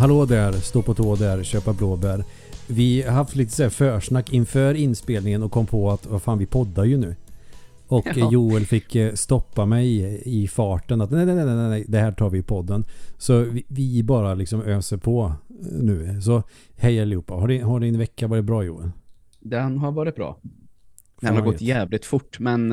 Hallå där, stå på tå där, köpa blåbär. Vi har haft lite så här försnack inför inspelningen och kom på att vad fan vi poddar ju nu. Och Ja. Joel fick eh, stoppa mig i farten att nej, nej, nej, nej, nej, det här tar vi i podden. Så vi, vi bara liksom öser på eh, nu. Så hej allihopa. Har din, har din vecka varit bra Joel? Den har varit bra. Den har gått jävligt fort, men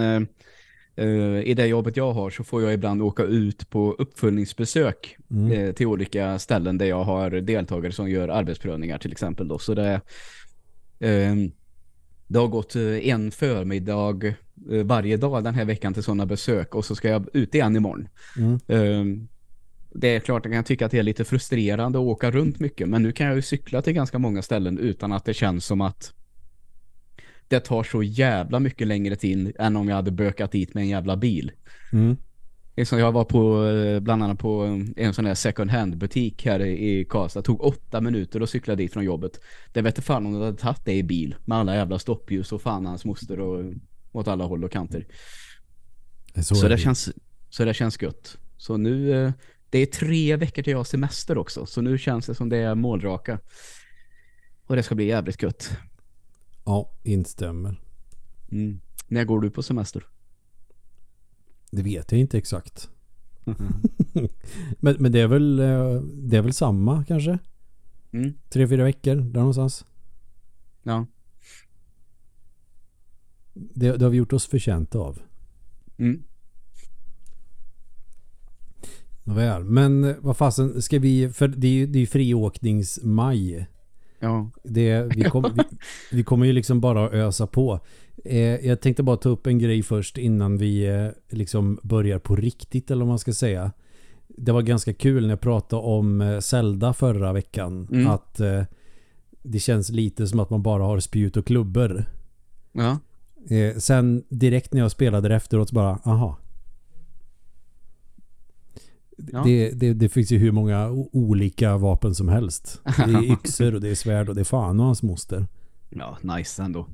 eh, i det jobbet jag har så får jag ibland åka ut på uppföljningsbesök Mm. eh, till olika ställen där jag har deltagare som gör arbetsprövningar till exempel. Då. Så det, eh, det har gått eh, en förmiddag varje dag den här veckan till sådana besök och så ska jag ut igen imorgon. Mm. Eh, det är klart jag kan tycka att det är lite frustrerande att åka runt mycket men nu kan jag ju cykla till ganska många ställen utan att det känns som att det tar så jävla mycket längre tid än om jag hade bökat dit med en jävla bil. Mm. Det är som jag var på eh, bland annat på en sån här second hand butik här i Karlstad. Det tog åtta minuter att cykla dit från jobbet. Det vet fan om jag hade tagit det i bil med alla jävla stoppljus och fan hans moster och åt alla håll och kanter. Så, Så det, känns, så det känns gött. Så nu, eh, det är tre veckor till jag har semester också. Så nu känns det som det är målraka. Och det ska bli jävligt gött. Ja, instämmer. Mm. När går du på semester? Det vet jag inte exakt. men, men det är väl eh, det är väl samma kanske? Mm. Tre, fyra veckor där någonstans. Ja. Det, det har vi gjort oss förtjänta av. Mm. Väl. Men eh, vad fasen ska vi, för det är ju det är ju friåkningsmaj. Ja. Det, vi, kom, vi, vi kommer ju liksom bara ösa på. Eh, jag tänkte bara ta upp en grej först innan vi eh, liksom börjar på riktigt eller vad man ska säga. Det var ganska kul när jag pratade om eh, Zelda förra veckan. Mm. Att eh, det känns lite som att man bara har spjut och klubbor. Ja. Eh, sen direkt när jag spelade det efteråt så bara, aha. Ja. Det, det, det finns ju hur många olika vapen som helst. Det är yxor och det är svärd och det är fan och hans moster. Ja, nice ändå.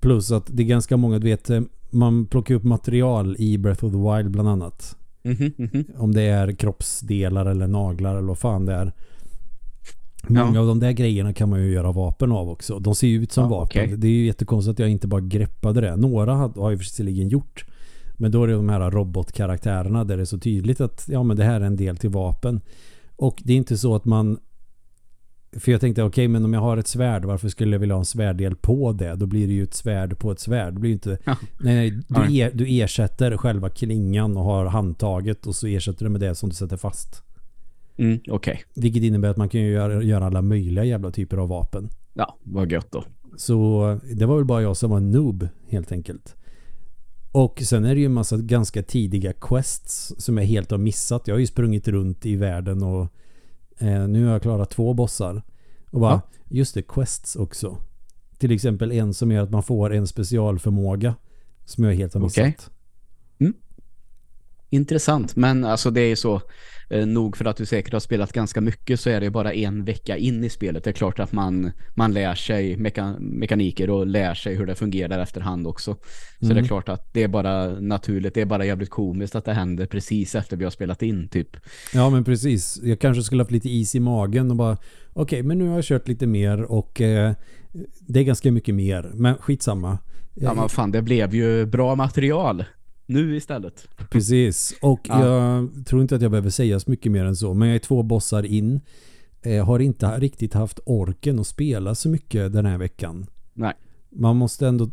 Plus att det är ganska många, du vet, eh, man plockar upp material i Breath of the Wild bland annat. Mhm, mhm. Om det är kroppsdelar eller naglar eller vad fan det är. Många Ja. av de där grejerna kan man ju göra vapen av också. De ser ju ut som Ja, vapen. okej. Det är ju jättekonstigt att jag inte bara greppade det. Några har har ju visserligen gjort. Men då är det de här robotkaraktärerna där det är så tydligt att ja men det här är en del till vapen. Och det är inte så att man för jag tänkte okej men om jag har ett svärd varför skulle jag vilja ha en svärddel på det? Då blir det ju ett svärd på ett svärd. Det blir inte Ja. Nej, nej du. Er, du ersätter själva klingan och har handtaget och så ersätter du med det som du sätter fast. Mm, Okej. Vilket innebär att man kan ju göra, göra alla möjliga jävla typer av vapen. Ja, vad gött då. Så det var väl bara jag som var noob helt enkelt. Och sen är det ju en massa ganska tidiga quests som jag helt har missat. Jag har ju sprungit runt i världen och eh, nu har jag klarat två bossar. Och bara, Ja. just det, quests också. Till exempel en som gör att man får en specialförmåga som jag helt har missat. Okej. Intressant, men alltså det är så eh, nog för att du säkert har spelat ganska mycket så är det bara en vecka in i spelet. Det är klart att man, man lär sig meka, mekaniker och lär sig hur det fungerar efterhand också. Så Mm. det är klart att det är bara naturligt, det är bara jävligt komiskt att det händer precis efter vi har spelat in typ. Ja men precis. Jag kanske skulle haft lite is i magen och bara okej men nu har jag kört lite mer och eh, det är ganska mycket mer. Men skitsamma. Ja men fan, det blev ju bra material nu istället. Precis. Och Ja. jag tror inte att jag behöver säga så mycket mer än så. Men jag är två bossar in. Eh, har inte riktigt haft orken att spela så mycket den här veckan. Nej. Man måste ändå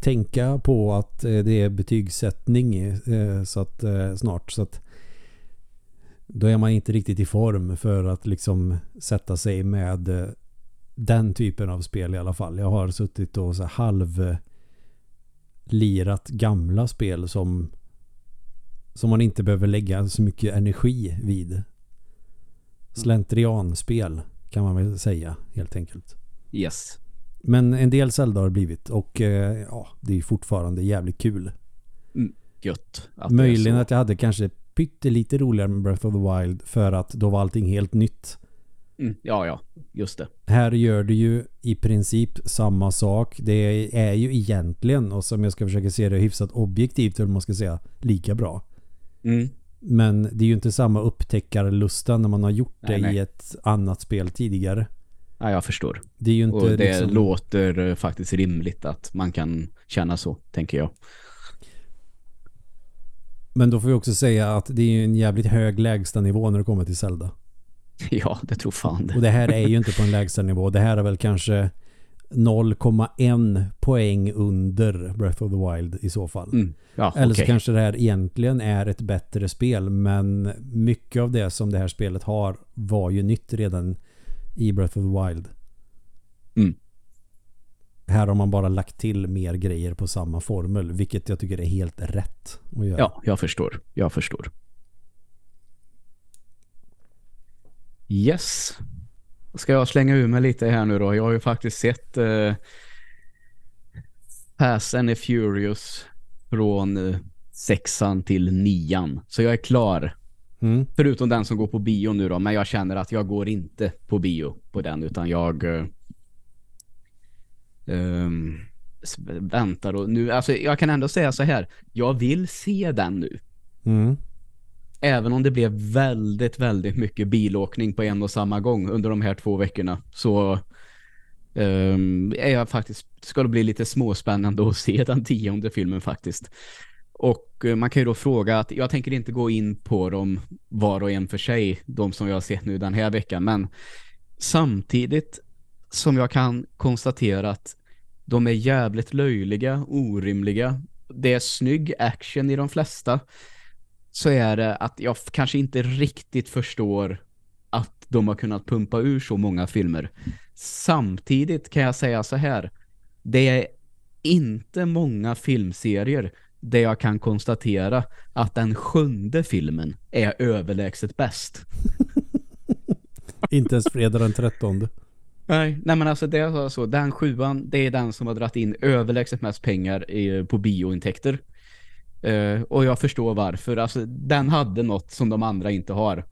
tänka på att eh, det är betygssättning eh, så att, eh, snart. Så att då är man inte riktigt i form för att liksom sätta sig med den typen av spel i alla fall. Jag har suttit och så halv lirat gamla spel som som man inte behöver lägga så mycket energi vid. Slentrianspel kan man väl säga helt enkelt. Yes. Men en del Zelda har det blivit och eh, ja, det är fortfarande jävligt kul. Gött. att Möjligen att jag hade kanske pyttelite roligare med Breath of the Wild för att då var allting helt nytt. Mm, ja, ja. Just det. Här gör det ju i princip samma sak. Det är ju egentligen, och som jag ska försöka se det hyfsat objektivt, eller man ska säga, lika bra. Mm. Men det är ju inte samma upptäckarlusta när man har gjort Nej, det nej. i ett annat spel tidigare. Ja, jag förstår. Det är ju inte Och det liksom... låter eh, faktiskt rimligt att man kan känna så, tänker jag. Men då får vi också säga att det är ju en jävligt hög lägsta nivå när det kommer till Zelda. Ja, det tror fan det. Och det här är ju inte på en lägsta nivå. Det här är väl kanske 0,1 poäng under Breath of the Wild i så fall. Mm. Ja, Eller så okej. kanske det här egentligen är ett bättre spel men mycket av det som det här spelet har var ju nytt redan i Breath of the Wild. Mm. Här har man bara lagt till mer grejer på samma formel vilket jag tycker är helt rätt att göra. Ja, jag förstår. Jag förstår. Yes. Ska jag slänga ur mig lite här nu då? Jag har ju faktiskt sett eh, Fast and the Furious från eh, sexan till nian. Så jag är klar. Mm. Förutom den som går på bio nu då. Men jag känner att jag går inte på bio på den. Utan jag eh, s- väntar och nu. Alltså jag kan ändå säga så här. Jag vill se den nu. Mm. Även om det blev väldigt, väldigt mycket bilåkning på en och samma gång under de här två veckorna så um, är jag faktiskt, ska det bli lite småspännande att se den tionde filmen faktiskt. Och eh, man kan ju då fråga att jag tänker inte gå in på dem var och en för sig, de som jag har sett nu den här veckan, men samtidigt som jag kan konstatera att de är jävligt löjliga, orimliga. Det är snygg action i de flesta så är det att jag kanske inte riktigt förstår att de har kunnat pumpa ur så många filmer. Samtidigt kan jag säga så här. Det är inte många filmserier där jag kan konstatera att den sjunde filmen är överlägset bäst. Inte ens fredag den 13. Nej, nej men alltså det är så. Den sjuan, det är den som har dratt in överlägset mest pengar på biointäkter. Eh, och jag förstår varför. Alltså den hade något som de andra inte har.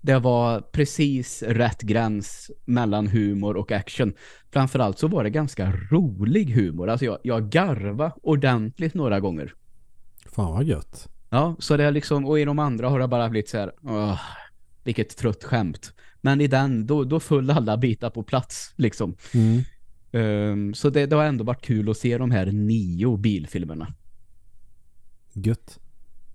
Det var precis rätt gräns mellan humor och action. Framförallt så var det ganska rolig humor. Alltså jag, jag garva ordentligt några gånger. Fan vad gött. Ja, så det är liksom, och i de andra har det bara blivit så här, åh, vilket trött skämt. Men i den, då, då föll alla bitar på plats, liksom. Mm. Ehm, så det, det har ändå varit kul att se de här nio bilfilmerna. Gött.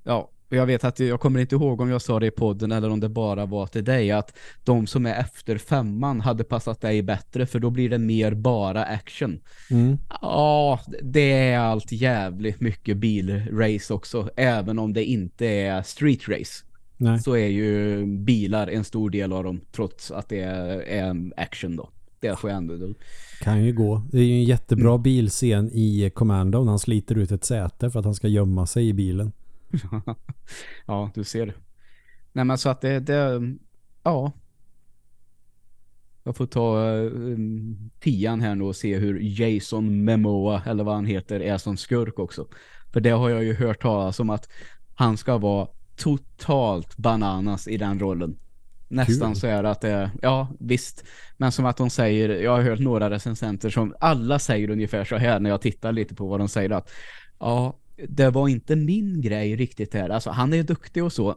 Ja, och jag vet att jag kommer inte ihåg om jag sa det i podden eller om det bara var till dig att de som är efter femman hade passat dig bättre för då blir det mer bara action. Mm. Ja, det är allt jävligt mycket bilrace också, även om det inte är street race. Nej. Så är ju bilar en stor del av dem trots att det är, är action då. Jag ändå. Kan ju gå. Det är ju en jättebra Mm. bilscen i Commando när han sliter ut ett säte för att han ska gömma sig i bilen. ja, du ser. Nej men så att det, det ja. Jag får ta um, tian här nu och se hur Jason Momoa eller vad han heter är som skurk också. För det har jag ju hört talas om att han ska vara totalt bananas i den rollen. Nästan Kul. så är det att det ja visst. Men som att de säger, jag har hört några recensenter som alla säger ungefär så här när jag tittar lite på vad de säger att ja, det var inte min grej riktigt här. Alltså han är duktig och så.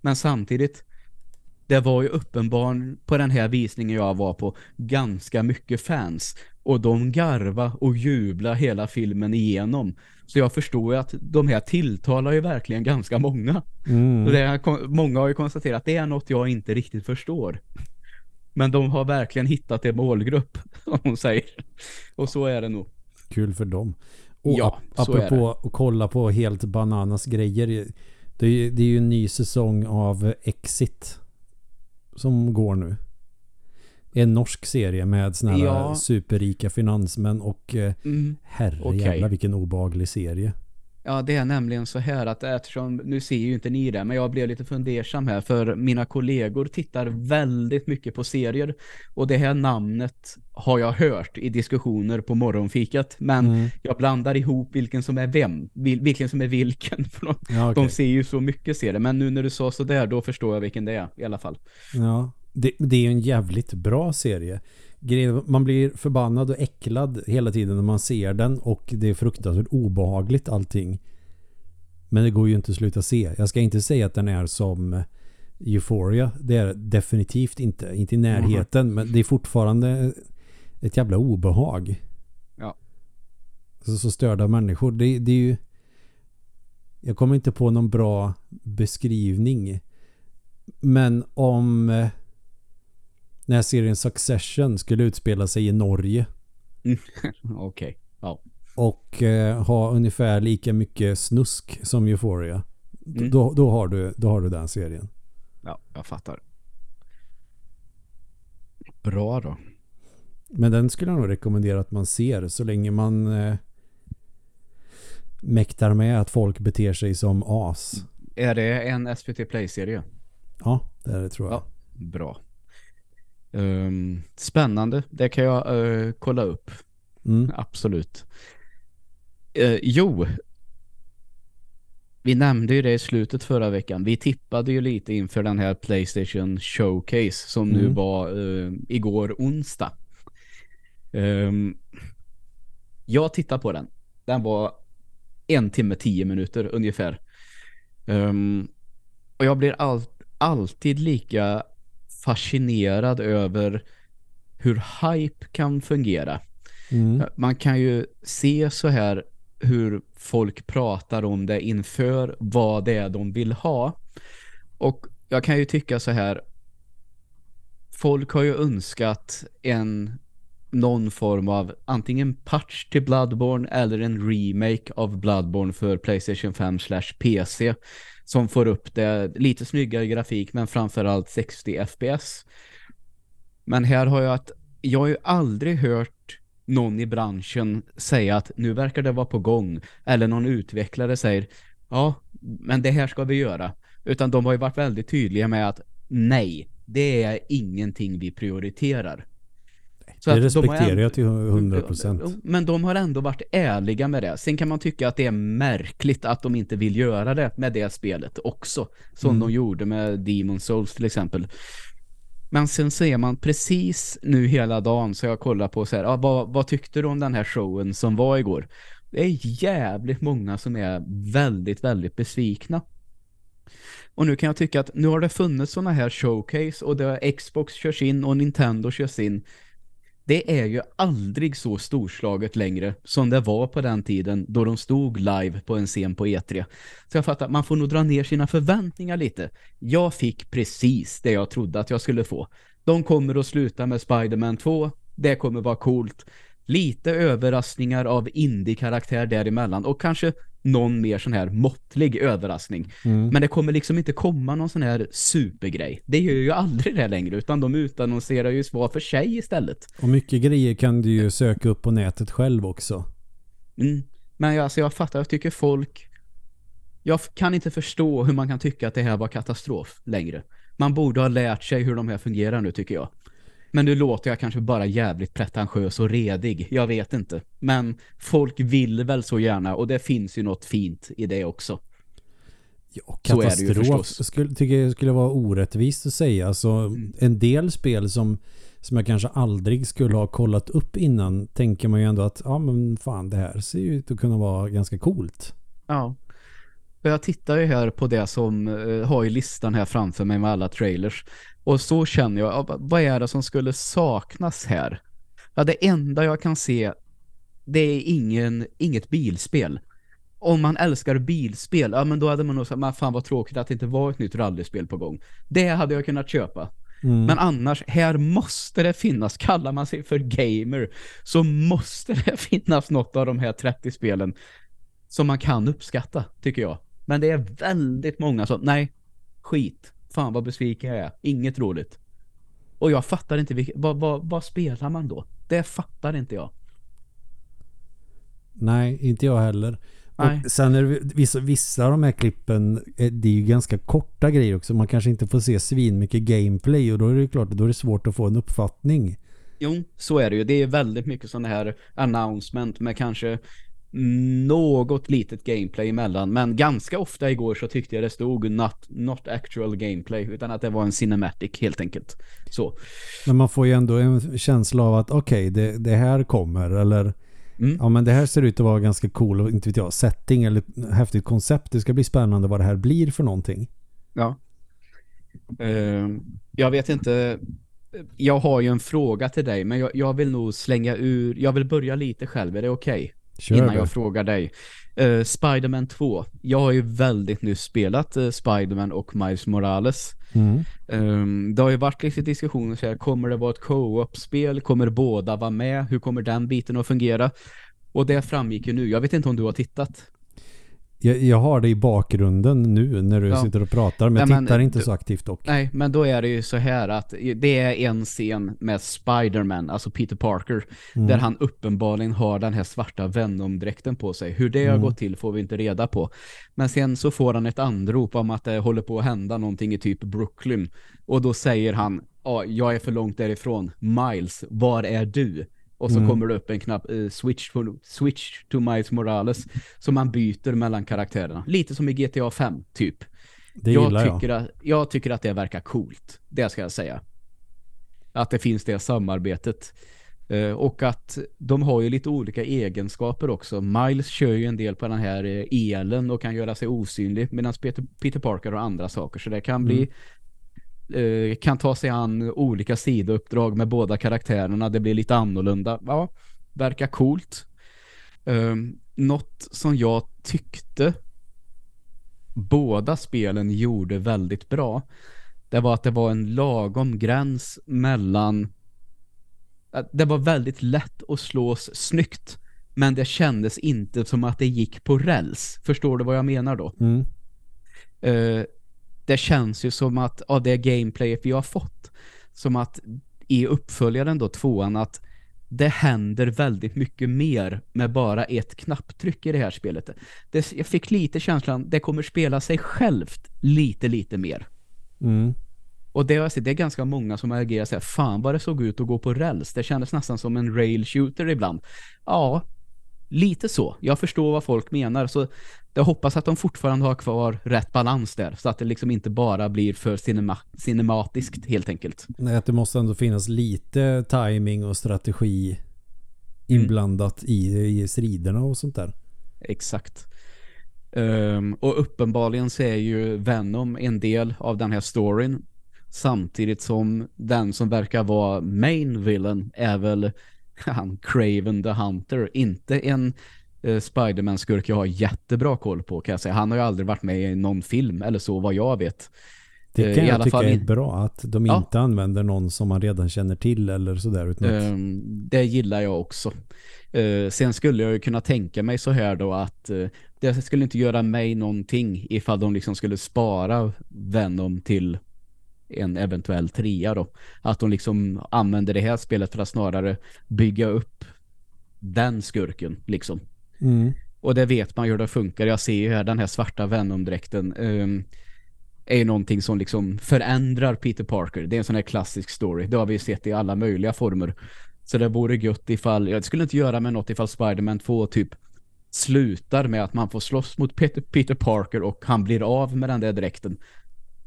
Men samtidigt det var ju uppenbarligen på den här visningen jag var på ganska mycket fans. Och de garva och jubla hela filmen igenom. Så jag förstår ju att de här tilltalar ju verkligen ganska många. Mm. Det är, många har ju konstaterat att det är något jag inte riktigt förstår. Men de har verkligen hittat en målgrupp, som hon säger. Och så är det nog. Kul för dem. Och Ja, ap- så är apropå att kolla på helt bananas grejer. Det är, ju- det är ju en ny säsong av Exit. Som går nu. En norsk serie med såna här Ja. superrika finansmän och eh, Mm. herre Okej. jävla vilken obaglig serie. Ja, det är nämligen så här att eftersom, nu ser ju inte ni det, men jag blev lite fundersam här för mina kollegor tittar väldigt mycket på serier och det här namnet har jag hört i diskussioner på morgonfikat, men Mm. jag blandar ihop vilken som är vem, vil, vilken som är vilken, för de, Ja, okej. de ser ju så mycket serier, men nu när du sa så där, då förstår jag vilken det är i alla fall. Ja, det, det är ju en jävligt bra serie. Man blir förbannad och äcklad hela tiden när man ser den och det är fruktansvärt obehagligt allting. Men det går ju inte att sluta se. Jag ska inte säga att den är som Euphoria. Det är definitivt inte. Inte i närheten. Mm. Men det är fortfarande ett jävla obehag. Ja. Så, så störda människor. Det, det är ju... Jag kommer inte på någon bra beskrivning. Men om här serien Succession skulle utspela sig i Norge. Okej, okay. ja. Och eh, ha ungefär lika mycket snusk som Euphoria. Mm. Då, då, har du, då har du den serien. Ja, jag fattar. Bra då. Men den skulle jag nog rekommendera att man ser så länge man eh, mäktar med att folk beter sig som as. Är det en SVT Play-serie? Ja, det är det tror jag. Ja, bra. Um, spännande. Det kan jag uh, kolla upp. Mm. Absolut. Uh, jo, vi nämnde ju det i slutet förra veckan. Vi tippade ju lite inför den här Playstation Showcase som mm. nu var uh, igår onsdag. Um, jag tittade på den. Den var en timme, tio minuter ungefär. Um, och jag blir all, alltid lika fascinerad över hur hype kan fungera. Mm. Man kan ju se så här hur folk pratar om det inför vad det är de vill ha. Och jag kan ju tycka så här folk har ju önskat en någon form av antingen patch till Bloodborne eller en remake av Bloodborne för Playstation 5 slash PC som får upp det lite snyggare grafik men framförallt 60 FPS. Men här har jag att jag har ju aldrig hört någon i branschen säga att nu verkar det vara på gång eller någon utvecklare säger ja, men det här ska vi göra. Utan de har ju varit väldigt tydliga med att nej, det är ingenting vi prioriterar. Så det respekterar de jag till 100%. Men de har ändå varit ärliga med det. Sen kan man tycka att det är märkligt att de inte vill göra det med det spelet också. Som mm. de gjorde med Demon Souls till exempel. Men sen ser man precis nu hela dagen så jag kollar på så här, ah, vad, vad tyckte du om den här showen som var igår? Det är jävligt många som är väldigt, väldigt besvikna. Och nu kan jag tycka att nu har det funnits sådana här showcase och det har Xbox körs in och Nintendo körs in det är ju aldrig så storslaget längre som det var på den tiden då de stod live på en scen på E3. Så jag fattar, man får nog dra ner sina förväntningar lite. Jag fick precis det jag trodde att jag skulle få. De kommer att sluta med Spiderman 2. Det kommer vara coolt. Lite överraskningar av indie-karaktär däremellan och kanske någon mer sån här måttlig överraskning. Mm. Men det kommer liksom inte komma någon sån här supergrej. Det gör ju aldrig det längre utan de utannonserar ju svar för sig istället. Och mycket grejer kan du ju söka upp på nätet själv också. Mm. Men jag, alltså jag fattar, jag tycker folk jag kan inte förstå hur man kan tycka att det här var katastrof längre. Man borde ha lärt sig hur de här fungerar nu tycker jag. Men nu låter jag kanske bara jävligt pretentiös och redig. Jag vet inte. Men folk vill väl så gärna och det finns ju något fint i det också. Ja, katastrof skulle, tycker jag skulle vara orättvist att säga. Alltså, mm. En del spel som, som jag kanske aldrig skulle ha kollat upp innan tänker man ju ändå att ja men fan det här ser ju ut att kunna vara ganska coolt. Ja. Jag tittar ju här på det som uh, har i listan här framför mig med alla trailers. Och så känner jag, vad är det som skulle saknas här? Ja, det enda jag kan se, det är ingen, inget bilspel. Om man älskar bilspel, ja men då hade man nog sagt, men fan vad tråkigt att det inte var ett nytt rallyspel på gång. Det hade jag kunnat köpa. Mm. Men annars, här måste det finnas, kallar man sig för gamer, så måste det finnas något av de här 30 spelen som man kan uppskatta, tycker jag. Men det är väldigt många som, nej, skit. Fan vad besviken jag är. Inget roligt. Och jag fattar inte vilka, vad, vad, vad spelar man då? Det fattar inte jag. Nej, inte jag heller. Nej. Och sen är det vissa, vissa av de här klippen eh, det är ju ganska korta grejer också. Man kanske inte får se svin mycket gameplay och då är det klart då är det svårt att få en uppfattning. Jo, så är det ju. Det är väldigt mycket sådana här announcement med kanske något litet gameplay emellan. Men ganska ofta igår så tyckte jag det stod not, not actual gameplay utan att det var en cinematic helt enkelt. Så. Men man får ju ändå en känsla av att okej, okay, det, det här kommer eller Mm. Ja men det här ser ut att vara ganska cool inte vet jag, setting eller häftigt koncept. Det ska bli spännande vad det här blir för någonting. Ja. Eh, jag vet inte. Jag har ju en fråga till dig, men jag, jag vill nog slänga ur. Jag vill börja lite själv, är det okej? Kör Innan det. jag frågar dig. Uh, Spiderman 2. Jag har ju väldigt nyss spelat uh, Spiderman och Miles Morales. Mm. Um, det har ju varit lite diskussioner så här, kommer det vara ett co-op-spel? Kommer båda vara med? Hur kommer den biten att fungera? Och det framgick ju nu. Jag vet inte om du har tittat. Jag, jag har det i bakgrunden nu när du Ja. sitter och pratar men men tittar inte så aktivt dock. Nej, men då är det ju så här att det är en scen med Spiderman, alltså Peter Parker, Mm. där han uppenbarligen har den här svarta Venom-dräkten på sig. Hur det har Mm. gått till får vi inte reda på. Men sen så får han ett anrop om att det håller på att hända någonting i typ Brooklyn. Och då säger han, ja, jag är för långt därifrån. Miles, var är du? Och så Mm. kommer det upp en knapp, eh, switch, to, switch to Miles Morales, som man byter mellan karaktärerna. Lite som i GTA 5, typ Det jag gillar jag. tycker, Att, jag tycker att det verkar coolt. Det ska jag säga. Att det finns det samarbetet. Eh, och att de har ju lite olika egenskaper också. Miles kör ju en del på den här eh, elen och kan göra sig osynlig medan Peter, Peter Parker har andra saker. Så det kan bli eh, kan ta sig an olika sidouppdrag med båda karaktärerna. Det blir lite annorlunda. Ja, verkar coolt. Um, något som jag tyckte båda spelen gjorde väldigt bra det var att det var en lagom gräns mellan att det var väldigt lätt att slås snyggt men det kändes inte som att det gick på räls. Förstår du vad jag menar då? Mm. Eh, det känns ju som att av det gameplayet vi har fått som att i uppföljaren då tvåan att det händer väldigt mycket mer med bara ett knapptryck i det här spelet. Det, jag fick lite känslan det kommer spela sig självt lite lite mer. Mm. Och det, sett, det är ganska många som har agerat så här, fan vad det såg ut att gå på räls. Det kändes nästan som en rail shooter ibland. Ja, lite så. Jag förstår vad folk menar. Så jag hoppas att de fortfarande har kvar rätt balans där. Så att det liksom inte bara blir för cinema cinematiskt helt enkelt. Nej, att det måste ändå finnas lite timing och strategi inblandat i, i striderna och sånt där. Exakt. Ehm, och uppenbarligen så är ju Venom en del av den här storyn. Samtidigt som den som verkar vara main villain är väl han Craven the Hunter. Inte en uh, Spiderman-skurk jag har jättebra koll på kan jag säga. Han har ju aldrig varit med i någon film eller så vad jag vet. Det Eh, kan i jag tycka fall är bra att de Ja. inte använder någon som man redan känner till eller sådär utan att, Ehm, det gillar jag också. Eh, sen skulle jag ju kunna tänka mig så här då att eh, det skulle inte göra mig någonting ifall de liksom skulle spara Venom till en eventuell trea då. Att de liksom använder det här spelet för att snarare bygga upp den skurken liksom. mm. Och det vet man hur det funkar. Jag ser ju här den här svarta Venom-dräkten ehm, är ju någonting som liksom förändrar Peter Parker. Det är en sån här klassisk story. Det har vi ju sett i alla möjliga former. Så det vore gött ifall, jag skulle inte göra med något ifall Spider-Man 2 typ slutar med att man får slåss mot Peter, Peter Parker och han blir av med den där dräkten.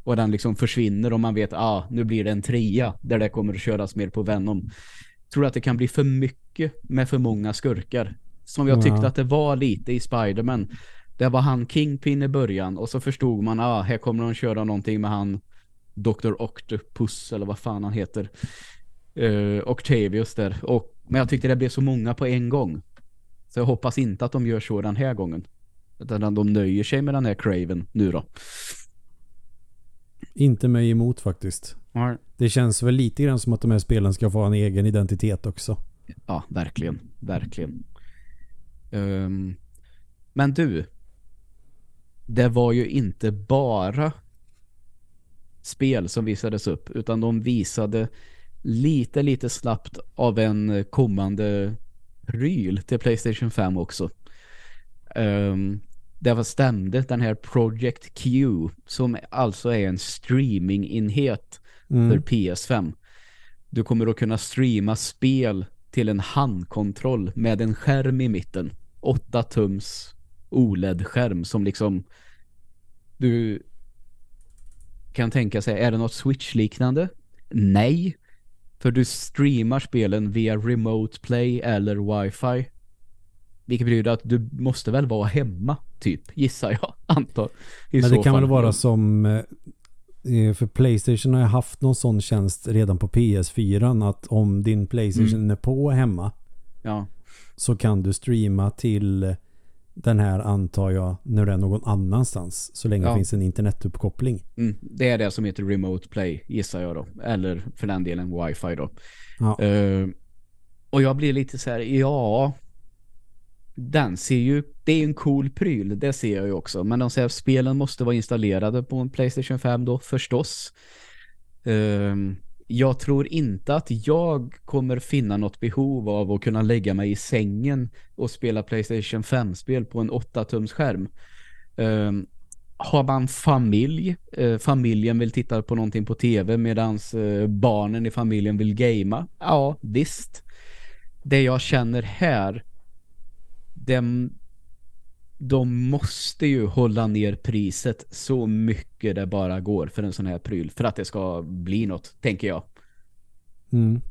Och den liksom försvinner och man vet, ah, nu blir det en trea där det kommer att köras mer på Venom. Tror att det kan bli för mycket med för många skurkar. Som jag tyckte Ja. att det var lite i Spider-Man. Det var han Kingpin i början och så förstod man, ah, här kommer de köra någonting med han Dr. Octopus eller vad fan han heter. Uh, Octavius där. Och, men jag tyckte det blev så många på en gång. Så jag hoppas inte att de gör så den här gången. Utan de nöjer sig med den här Craven nu då. Inte mig emot faktiskt. Det känns väl lite grann som att de här spelen ska få en egen identitet också. Ja, verkligen. Verkligen. Ehm, men du. Det var ju inte bara spel som visades upp. Utan de visade lite, lite slappt av en kommande pryl till Playstation 5 också. Um, det var stämde den här Project Q som alltså är en streamingenhet för Mm. PS5. Du kommer att kunna streama spel till en handkontroll med en skärm i mitten. 8 tums OLED-skärm som liksom du kan tänka sig, är det något Switch-liknande? Nej. För du streamar spelen via remote play eller wifi. Vilket betyder att du måste väl vara hemma, typ, gissar jag, antar. I Men det kan fall. väl vara som eh, för Playstation har jag haft någon sån tjänst redan på PS4 att om din Playstation Mm. är på hemma Ja, så kan du streama till den här antar jag när du är någon annanstans så länge Ja. det finns en internetuppkoppling. mm, det är det som heter Remote Play, gissar jag då. Eller för den delen Wi-Fi då. Ja. Eh, och jag blir lite så här, ja... Den ser ju, det är en cool pryl, det ser jag ju också. Men de säger att spelen måste vara installerade på en Playstation 5 då, förstås. Um, jag tror inte att jag kommer finna något behov av att kunna lägga mig i sängen och spela Playstation 5-spel på en 8-tums skärm. Um, ehm, har man familj, eh, familjen vill titta på någonting på tv medan eh, barnen i familjen vill gamea. Ja, visst. Det jag känner här, dem, de måste ju hålla ner priset så mycket det bara går för en sån här pryl för att det ska bli något, tänker jag. Mm.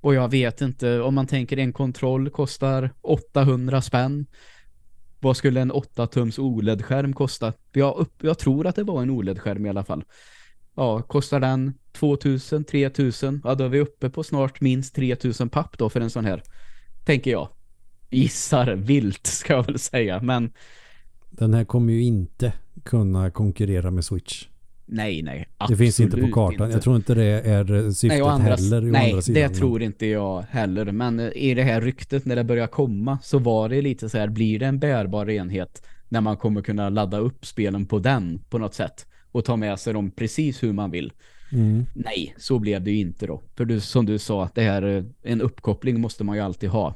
Och jag vet inte, om man tänker en kontroll kostar 800 spänn. Vad skulle en 8-tums OLED-skärm kosta? Jag, upp, jag tror att det var en OLED-skärm i alla fall. Ja, kostar den 2000, 3000? Ja, då är vi uppe på snart minst 3000 papp då för en sån här. Tänker jag. Gissar vilt ska jag väl säga, men Den här kommer ju inte kunna konkurrera med Switch. nej, nej. Det finns inte på kartan. inte. Jag tror inte det är syftet Nej, andra, heller. nej det tror inte jag heller. Men eh, i det här ryktet när det börjar komma så var det lite så här, blir det en bärbar enhet när man kommer kunna ladda upp spelen på den på något sätt och ta med sig dem precis hur man vill. Mm. Nej, så blev det ju inte då. För du, som du sa, det här, eh, en uppkoppling måste man ju alltid ha.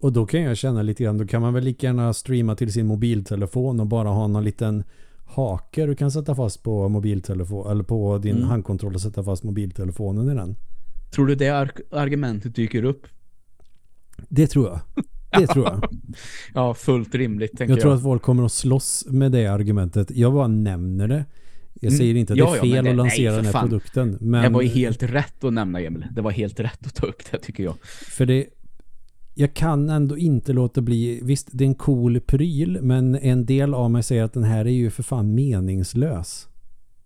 Och då kan jag känna lite grann, då kan man väl lika gärna streama till sin mobiltelefon och bara ha någon liten hake du kan sätta fast på mobiltelefon eller på din Mm. handkontroll och sätta fast mobiltelefonen i den. Tror du det ar- argumentet dyker upp? Det tror jag. Det tror jag. Ja, fullt rimligt tänker Jag jag. tror att folk kommer att slåss med det argumentet. Jag bara nämner det. Jag Mm. säger inte att Ja, det är ja, fel men det- att nej, lansera för den här fan. produkten. Men Det var helt rätt att nämna Emil. Det var helt rätt att ta upp det tycker jag. För det jag kan ändå inte låta bli visst det är en cool pryl men en del av mig säger att den här är ju för fan meningslös.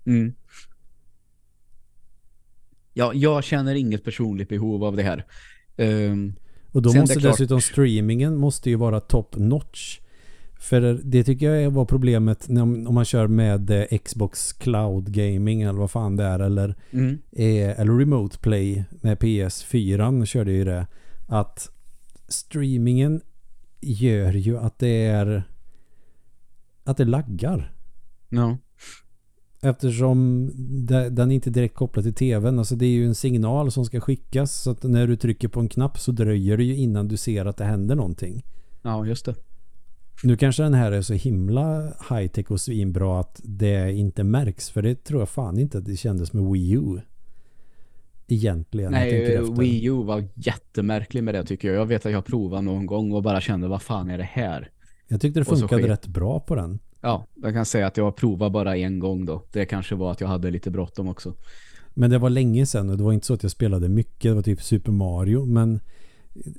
Mm. Ja, jag känner inget personligt behov av det här. Ehm, Och då måste klart- dessutom streamingen måste ju vara top notch. För det tycker jag var problemet när, om man kör med eh, Xbox Cloud Gaming eller vad fan det är eller, mm. eh, eller Remote Play med PS4 körde ju det. Att streamingen gör ju att det är att det laggar. Ja. Eftersom den är inte direkt kopplad till tvn. Alltså det är ju en signal som ska skickas. Så att när du trycker på en knapp så dröjer det ju innan du ser att det händer någonting. ja, just det. Nu kanske den här är så himla high-tech och svinbra att det inte märks. För det tror jag fan inte att det kändes med Wii U. Egentligen. Nej, efter. Wii U var jättemärklig med det tycker jag. Jag vet att jag provade någon gång och bara kände, vad fan är det här? Jag tyckte det funkade rätt bra på den. Ja, jag kan säga att jag provade bara en gång då. Det kanske var att jag hade lite bråttom också. Men det var länge sedan och det var inte så att jag spelade mycket. Det var typ Super Mario. Men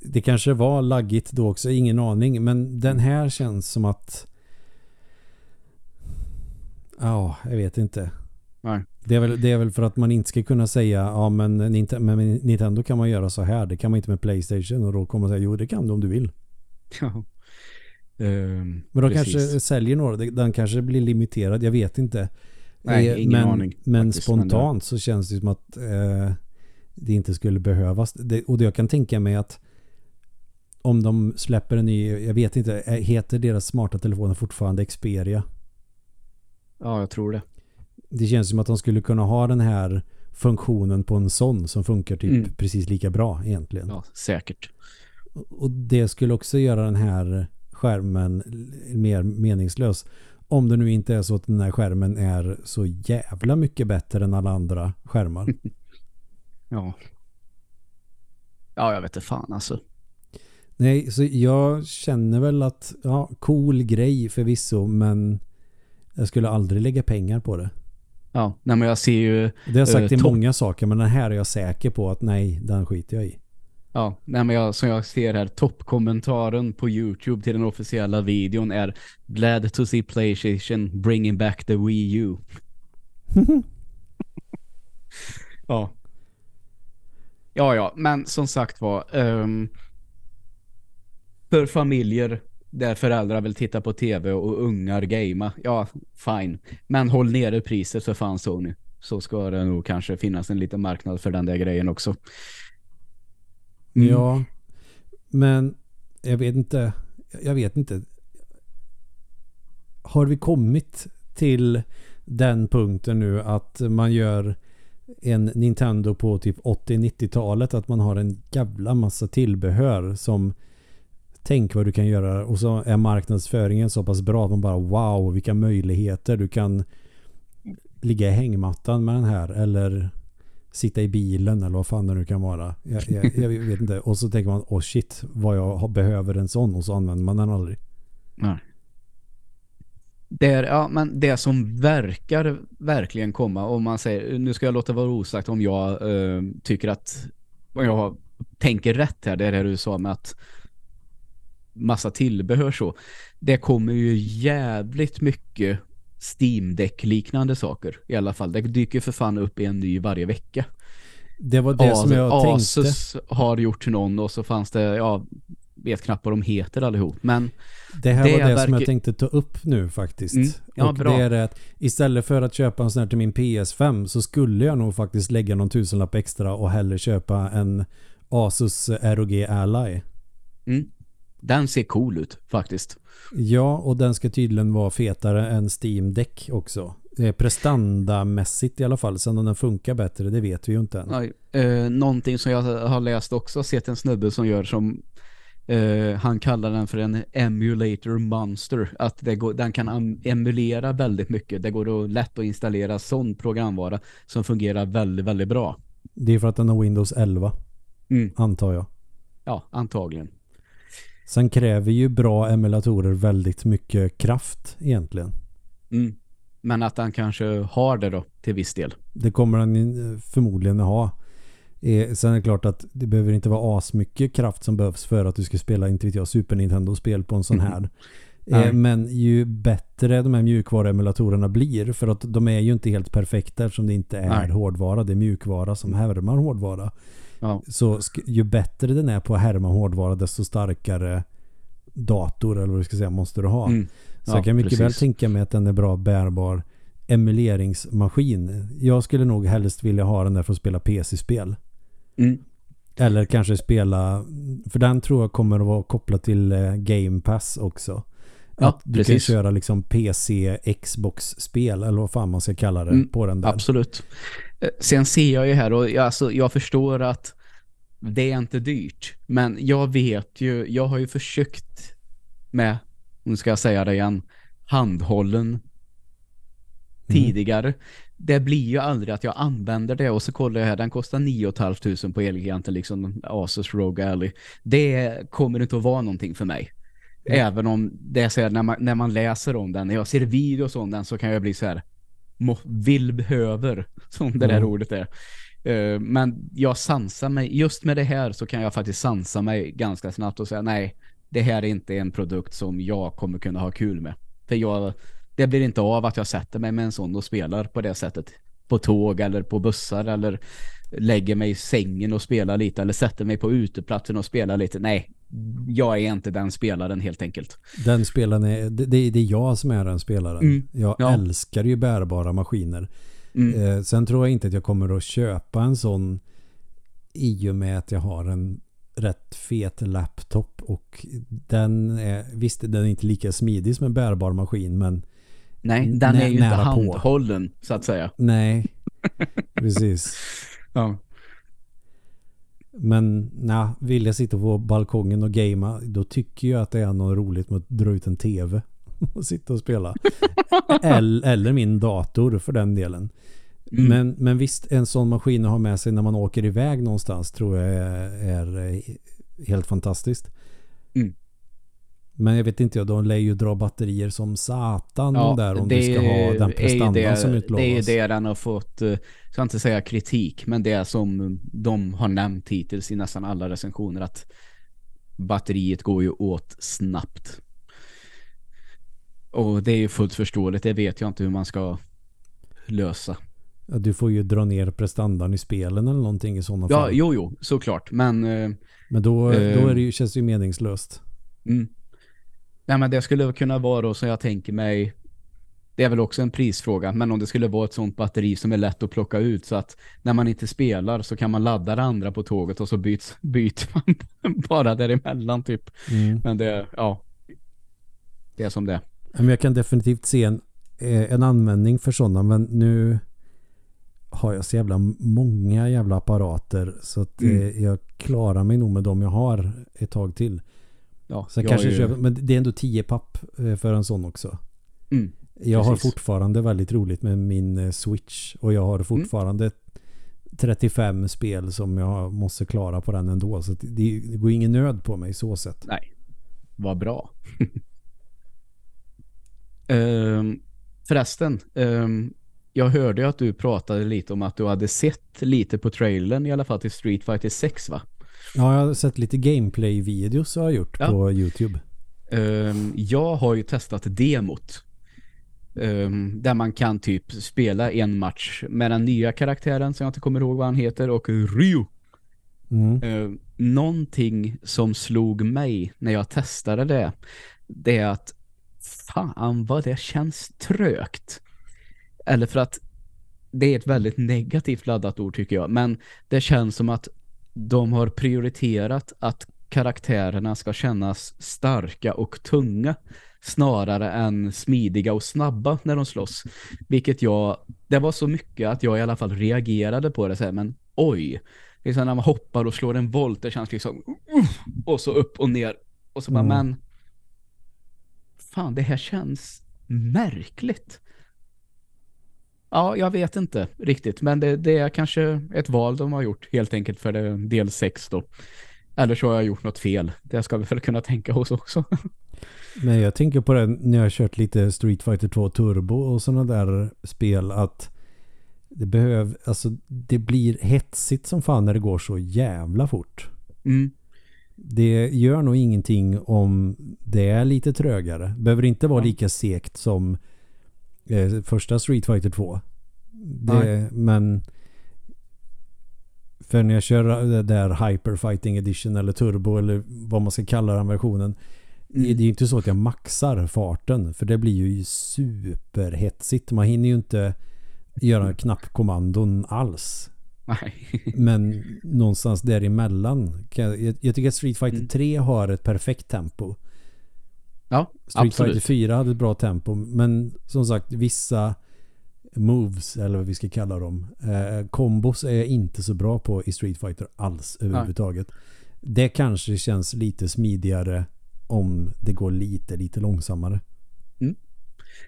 det kanske var laggigt då också. Ingen aning. Men den här känns som att... Ja, jag vet inte. Nej. Det är, väl, det är väl för att man inte ska kunna säga ja men med Nintendo kan man göra så här. Det kan man inte med Playstation. Och då kommer man säga jo det kan du om du vill. Ja. Ehm, Men de precis. kanske säljer några. Den kanske blir limiterad. Jag vet inte. Nej, Eh, ingen men, aning Men faktiskt, men det- spontant så känns det som att eh, det inte skulle behövas. Det, och det jag kan tänka mig att om de släpper en ny, jag vet inte, eh, heter deras smarta telefoner fortfarande Xperia? Ja, jag tror det. Det känns som att de skulle kunna ha den här funktionen på en sån som funkar typ Mm. precis lika bra egentligen. Ja, säkert. Och det skulle också göra den här skärmen mer meningslös. Om det nu inte är så att den här skärmen är så jävla mycket bättre än alla andra skärmar. Ja. Ja, jag vet inte fan alltså. Nej, så jag känner väl att ja, cool grej förvisso men jag skulle aldrig lägga pengar på det. Ja, nej men jag ser ju Det har jag sagt Eh, till topp- många saker men den här är jag säker på att nej, den skiter jag i. Ja, nej men jag, som jag ser här, toppkommentaren på Youtube till den officiella videon är Glad to see PlayStation bringing back the Wii U. ja. Ja, ja, men som sagt var um, för familjer där föräldrar vill titta på tv och ungar gamea, ja, fine. Men håll nere priset för fan Sony. Så ska det nog kanske finnas en liten marknad för den där grejen också. Mm. Ja, men jag vet inte. Jag vet inte. Har vi kommit till den punkten nu att man gör en Nintendo på typ 80-90-talet att man har en jävla massa tillbehör som tänk vad du kan göra och så är marknadsföringen så pass bra att man bara wow vilka möjligheter du kan ligga i hängmattan med den här eller sitta i bilen eller vad fan det nu kan vara. Jag, jag, jag vet inte. Och så tänker man, åh oh shit, vad jag behöver en sån och så använder man den aldrig. Nej. Det, är, ja, men det som verkar verkligen komma, om man säger, nu ska jag låta vara osagt om jag eh, tycker att, om jag tänker rätt här, det är det du sa med att massa tillbehör så. Det kommer ju jävligt mycket Steam Deck liknande saker i alla fall. Det dyker för fan upp en ny varje vecka. Det var det As som jag Asus tänkte. Asus har gjort någon och så fanns det, ja, vet knappt vad de heter allihop. Men det här det var det verkar... som jag tänkte ta upp nu faktiskt. Mm. Ja, och bra. det är att istället för att köpa en sån här till min PS5 så skulle jag nog faktiskt lägga någon tusenlapp extra och hellre köpa en Asus ROG Ally. Mm. Den ser cool ut faktiskt. Ja, och den ska tydligen vara fetare än Steam Deck också. Prestandamässigt i alla fall. Sen om den funkar bättre, det vet vi ju inte än. Nej, eh, någonting som jag har läst också, sett en snubbe som gör som eh, han kallar den för en emulator monster. Att går, den kan emulera väldigt mycket. Det går då lätt att installera sån programvara som fungerar väldigt, väldigt bra. Det är för att den har Windows 11, mm. antar jag. Ja, antagligen. Sen kräver ju bra emulatorer väldigt mycket kraft egentligen. Mm. Men att han kanske har det då till viss del. Det kommer han förmodligen ha. Eh, sen är det klart att det behöver inte vara asmycket kraft som behövs för att du ska spela inte vet jag, Super Nintendo-spel på en sån här. Mm. Eh, men ju bättre de här mjukvaruemulatorerna blir för att de är ju inte helt perfekta eftersom det inte är Nej. hårdvara. Det är mjukvara som härmar hårdvara. Ja. Så ju bättre den är på att härma hårdvara desto starkare dator eller vad du ska säga måste du ha. Mm. Så ja, jag kan mycket precis. väl tänka mig att den är bra bärbar emuleringsmaskin. Jag skulle nog helst vilja ha den där för att spela PC-spel. Mm. Eller kanske spela, för den tror jag kommer att vara kopplad till eh, Game Pass också. Ja, att du precis. kan köra liksom PC, Xbox-spel eller vad fan man ska kalla det mm, på den där. Absolut. Eh, sen ser jag ju här och jag, alltså, jag förstår att det är inte dyrt. Men jag vet ju, jag har ju försökt med, nu ska jag säga det igen, handhållen mm. tidigare. Det blir ju aldrig att jag använder det och så kollar jag här, den kostar 9 500 på Elgiganten liksom Asus Rogue Ally. Det kommer inte att vara någonting för mig. Mm. Även om det är så här, när man, när man läser om den, när jag ser videos om den så kan jag bli så här vill behöver som det där mm. ordet är. Uh, men jag sansar mig, just med det här så kan jag faktiskt sansa mig ganska snabbt och säga nej, det här är inte en produkt som jag kommer kunna ha kul med. För jag, det blir inte av att jag sätter mig med en sån och spelar på det sättet. På tåg eller på bussar eller lägger mig i sängen och spelar lite eller sätter mig på uteplatsen och spelar lite. Nej, jag är inte den spelaren helt enkelt. Den spelaren är, det, det är jag som är den spelaren. Mm. Jag ja. älskar ju bärbara maskiner. Mm. Eh, sen tror jag inte att jag kommer att köpa en sån i och med att jag har en rätt fet laptop och den är, visst den är inte lika smidig som en bärbar maskin men Nej, den är ju inte handhållen på. så att säga. Nej, precis. ja. Men nej, vill jag sitta på balkongen och gamea då tycker jag att det är något roligt med att dra ut en tv och sitta och spela. eller, eller min dator för den delen. Mm. Men, men visst, en sån maskin att ha med sig när man åker iväg någonstans tror jag är, är helt fantastiskt. Men jag vet inte, de lär ju dra batterier som satan ja, där om du ska ha den prestandan som utlovas. Det är det den har fått, eh, ska inte säga kritik, men det är som de har nämnt hittills i nästan alla recensioner att batteriet går ju åt snabbt. Och det är ju fullt förståeligt, det vet jag inte hur man ska lösa. Ja, du får ju dra ner prestandan i spelen eller någonting i sådana ja, fall. Ja, jo, jo, såklart. Men, eh, men då, eh, då är det ju, känns det ju meningslöst. Mm. Nej, men det skulle kunna vara då så jag tänker mig det är väl också en prisfråga, men om det skulle vara ett sånt batteri som är lätt att plocka ut så att när man inte spelar så kan man ladda det andra på tåget och så byts, byter man bara däremellan typ. Mm. Men det, ja, det är som det Men jag kan definitivt se en, eh, en användning för sådana, men nu har jag så jävla många jävla apparater så att mm. eh, jag klarar mig nog med dem jag har ett tag till. Ja, jag kanske ju... köper, men det är ändå 10 papp eh, för en sån också. Mm, jag har fortfarande väldigt roligt med min eh, Switch och jag har mm. fortfarande mm. 35 spel som jag måste klara på den ändå. Så det, det går ingen nöd på mig så sett. Nej, vad bra. um, förresten, um, jag hörde att du pratade lite om att du hade sett lite på trailern i alla fall till Street Fighter 6 va? Ja, jag har sett lite gameplay-videos har jag gjort ja. på Youtube. Um, jag har ju testat demot. Um, där man kan typ spela en match med den nya karaktären som jag inte kommer ihåg vad han heter och Ryu. Mm. Uh, någonting som slog mig när jag testade det det är att fan vad det känns trögt. Eller för att det är ett väldigt negativt laddat ord tycker jag. Men det känns som att de har prioriterat att karaktärerna ska kännas starka och tunga snarare än smidiga och snabba när de slåss. Vilket jag, det var så mycket att jag i alla fall reagerade på det så här, men oj. Det är så när man hoppar och slår en volt, det känns liksom och så upp och ner. Och så bara, mm. men fan, det här känns märkligt. Ja, jag vet inte riktigt. Men det, det, är kanske ett val de har gjort helt enkelt för det del 6 då. Eller så har jag gjort något fel. Det ska vi väl kunna tänka oss också. Men jag tänker på det när jag har kört lite Street Fighter 2 Turbo och sådana där spel att det behöver, alltså det blir hetsigt som fan när det går så jävla fort. Mm. Det gör nog ingenting om det är lite trögare. Behöver inte vara lika sekt som eh, första Street Fighter 2. Det, men för när jag kör det där Hyper Fighting Edition eller Turbo eller vad man ska kalla den versionen. Mm. Det är ju inte så att jag maxar farten för det blir ju superhetsigt. Man hinner ju inte göra knappkommandon alls. Nej. Men någonstans däremellan. Jag, jag tycker att Street Fighter 3 mm. har ett perfekt tempo. Ja, Street absolut. Fighter 4 hade ett bra tempo. Men som sagt, vissa moves, eller vad vi ska kalla dem. Eh, kombos är jag inte så bra på i Street Fighter alls överhuvudtaget. Nej. Det kanske känns lite smidigare om det går lite, lite långsammare.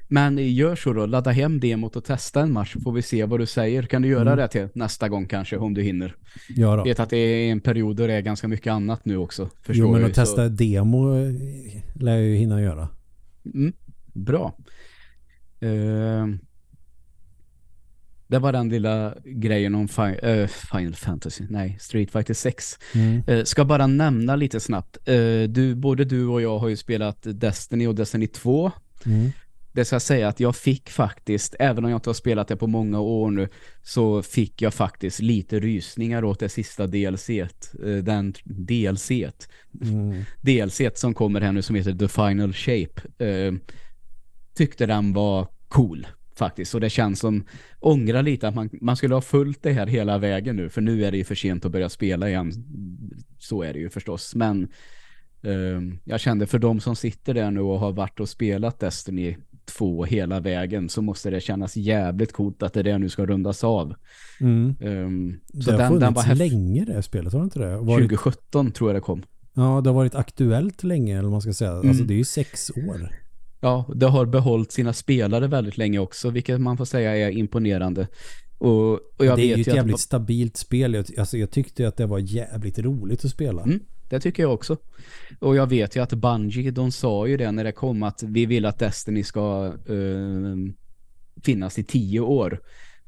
Men gör så då, ladda hem demot och testa en match så får vi se vad du säger. Kan du göra mm. det till nästa gång kanske om du hinner? Ja då. Vet att det är en period där det är ganska mycket annat nu också. Jo men att så... testa demo eh, lär jag ju hinna göra. Mm. Bra. Uh, det var den lilla grejen om fi uh, Final Fantasy. Nej, Street Fighter 6. Mm. Uh, ska bara nämna lite snabbt. Uh, du, både du och jag har ju spelat Destiny och Destiny 2. Mm. Det ska jag säga att jag fick faktiskt, även om jag inte har spelat det på många år nu, så fick jag faktiskt lite rysningar åt det sista DLC. Den DLC. Mm. DLC som kommer här nu som heter The Final Shape. Tyckte den var cool faktiskt. Och det känns som, ångra lite att man, man skulle ha följt det här hela vägen nu. För nu är det ju för sent att börja spela igen. Så är det ju förstås. Men uh, jag kände för de som sitter där nu och har varit och spelat Destiny 2 hela vägen så måste det kännas jävligt coolt att det där nu ska rundas av. Mm. Um, så det har den, funnits den var länge det spelet, har det inte det? Varit... 2017 tror jag det kom. Ja, det har varit aktuellt länge eller man ska säga. Mm. Alltså det är ju sex år. Ja, det har behållit sina spelare väldigt länge också, vilket man får säga är imponerande. Och, och det är ju ett ju att- jävligt stabilt spel. Alltså jag tyckte att det var jävligt roligt att spela. Mm. Det tycker jag också. Och jag vet ju att Bungie, de sa ju det när det kom att vi vill att Destiny ska eh, finnas i tio år.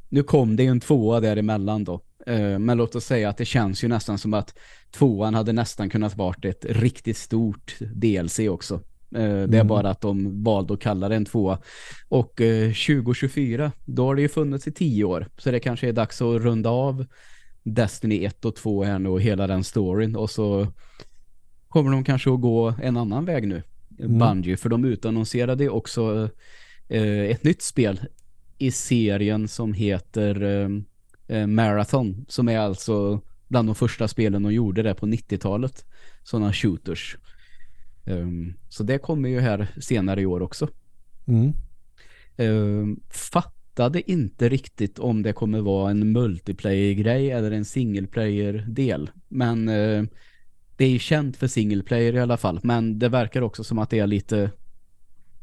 Nu kom det ju en tvåa däremellan då. Eh, men låt oss säga att det känns ju nästan som att tvåan hade nästan kunnat varit ett riktigt stort DLC också. Eh, det är Mm. bara att de valde att kalla det en tvåa. Och eh, 2024, då har det ju funnits i tio år. Så det kanske är dags att runda av Destiny 1 och 2 här nu och hela den storyn. Och så kommer de kanske att gå en annan väg nu. Mm. Bungie, för de utannonserade också eh, ett nytt spel i serien som heter eh, eh, Marathon, som är alltså bland de första spelen de gjorde där på 90-talet. Sådana shooters. Ehm, så det kommer ju här senare i år också. Mm. Ehm, fattade inte riktigt om det kommer vara en multiplayer-grej eller en single-player-del. Men eh, det är ju känt för single-player i alla fall. Men det verkar också som att det är lite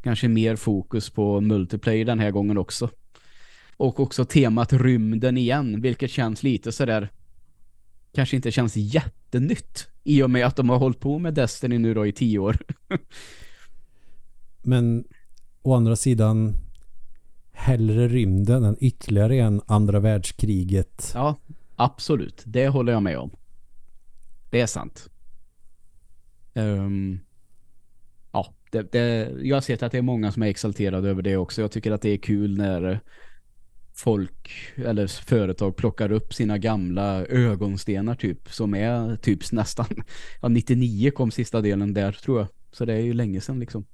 kanske mer fokus på multiplayer den här gången också. Och också temat rymden igen, vilket känns lite sådär kanske inte känns jättenytt i och med att de har hållit på med Destiny nu då i tio år. Men å andra sidan hellre rymden än ytterligare en andra världskriget. Ja, absolut. Det håller jag med om. Det är sant. Ehm, ja, det, det, jag har sett att det är många som är exalterade över det också. Jag tycker att det är kul när folk eller företag plockar upp sina gamla ögonstenar typ som är typ nästan ja, 99 kom sista delen där tror jag. Så det är ju länge sedan liksom.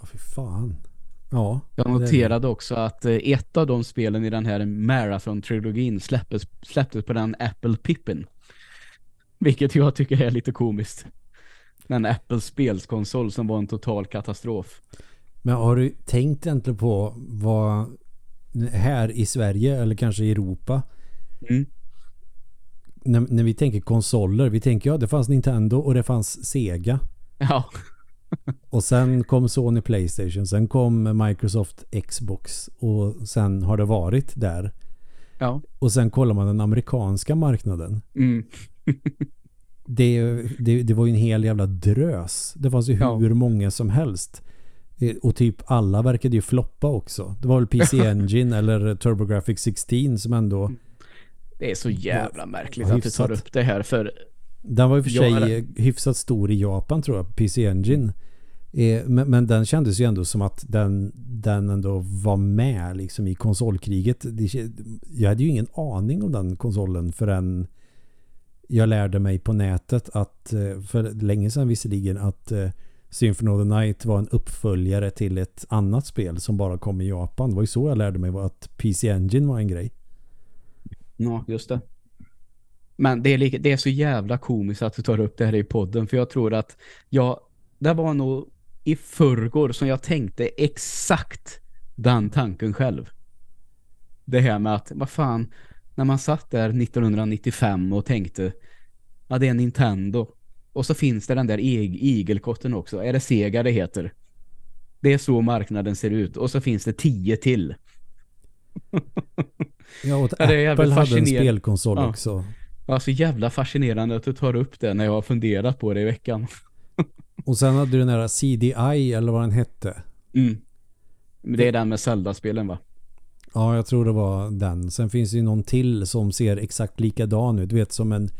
Ja, fy fan. Ja. Jag det. noterade också att eh, ett av de spelen i den här Marathon-trilogin släpptes, släpptes på den Apple Pippin. Vilket jag tycker är lite komiskt. Den Apples spelskonsol som var en total katastrof. Men har du tänkt egentligen på vad här i Sverige eller kanske i Europa Mm. när, när vi tänker konsoler, vi tänker ja det fanns Nintendo och det fanns Sega Ja, och sen kom Sony Playstation, sen kom Microsoft Xbox och sen har det varit där. ja. Och sen kollar man den amerikanska marknaden. Mm. Det, det, det var ju en hel jävla drös. Det fanns ju Ja. hur många som helst. Eh, Och typ alla verkade ju floppa också. Det var väl PC Engine eller TurboGrafx 16 som ändå... Det är så jävla märkligt Ja, att du tar upp det här för Den var ju för Ja, sig eh, hyfsat stor i Japan tror jag, PC Engine. Eh, Men, men den kändes ju ändå som att den, den ändå var med liksom i konsolkriget. Det, jag hade ju ingen aning om den konsolen förrän jag lärde mig på nätet att, eh, för länge sedan visserligen, att eh, Symphony of the Night var en uppföljare till ett annat spel som bara kom i Japan. Det var ju så jag lärde mig att PC Engine var en grej. Ja, just det. Men det är, lika, det är så jävla komiskt att du tar upp det här i podden. För jag tror att jag, det var nog i förrgår som jag tänkte exakt den tanken själv. Det här med att, vad fan, när man satt där 1995 och tänkte, ja det är Nintendo. Och så finns det den där ig- igelkotten också. Är det Sega det heter? Det är så marknaden ser ut. Och så finns det tio till. Ja, och Apple hade en spelkonsol Ja. också. Ja, så jävla fascinerande att du tar upp det när jag har funderat på det i veckan. Och sen hade du den där CDI eller vad den hette. Mm. Men Det är den med Zelda-spelen va? Ja, jag tror det var den. Sen finns det ju någon till som ser exakt likadan ut. Du vet som en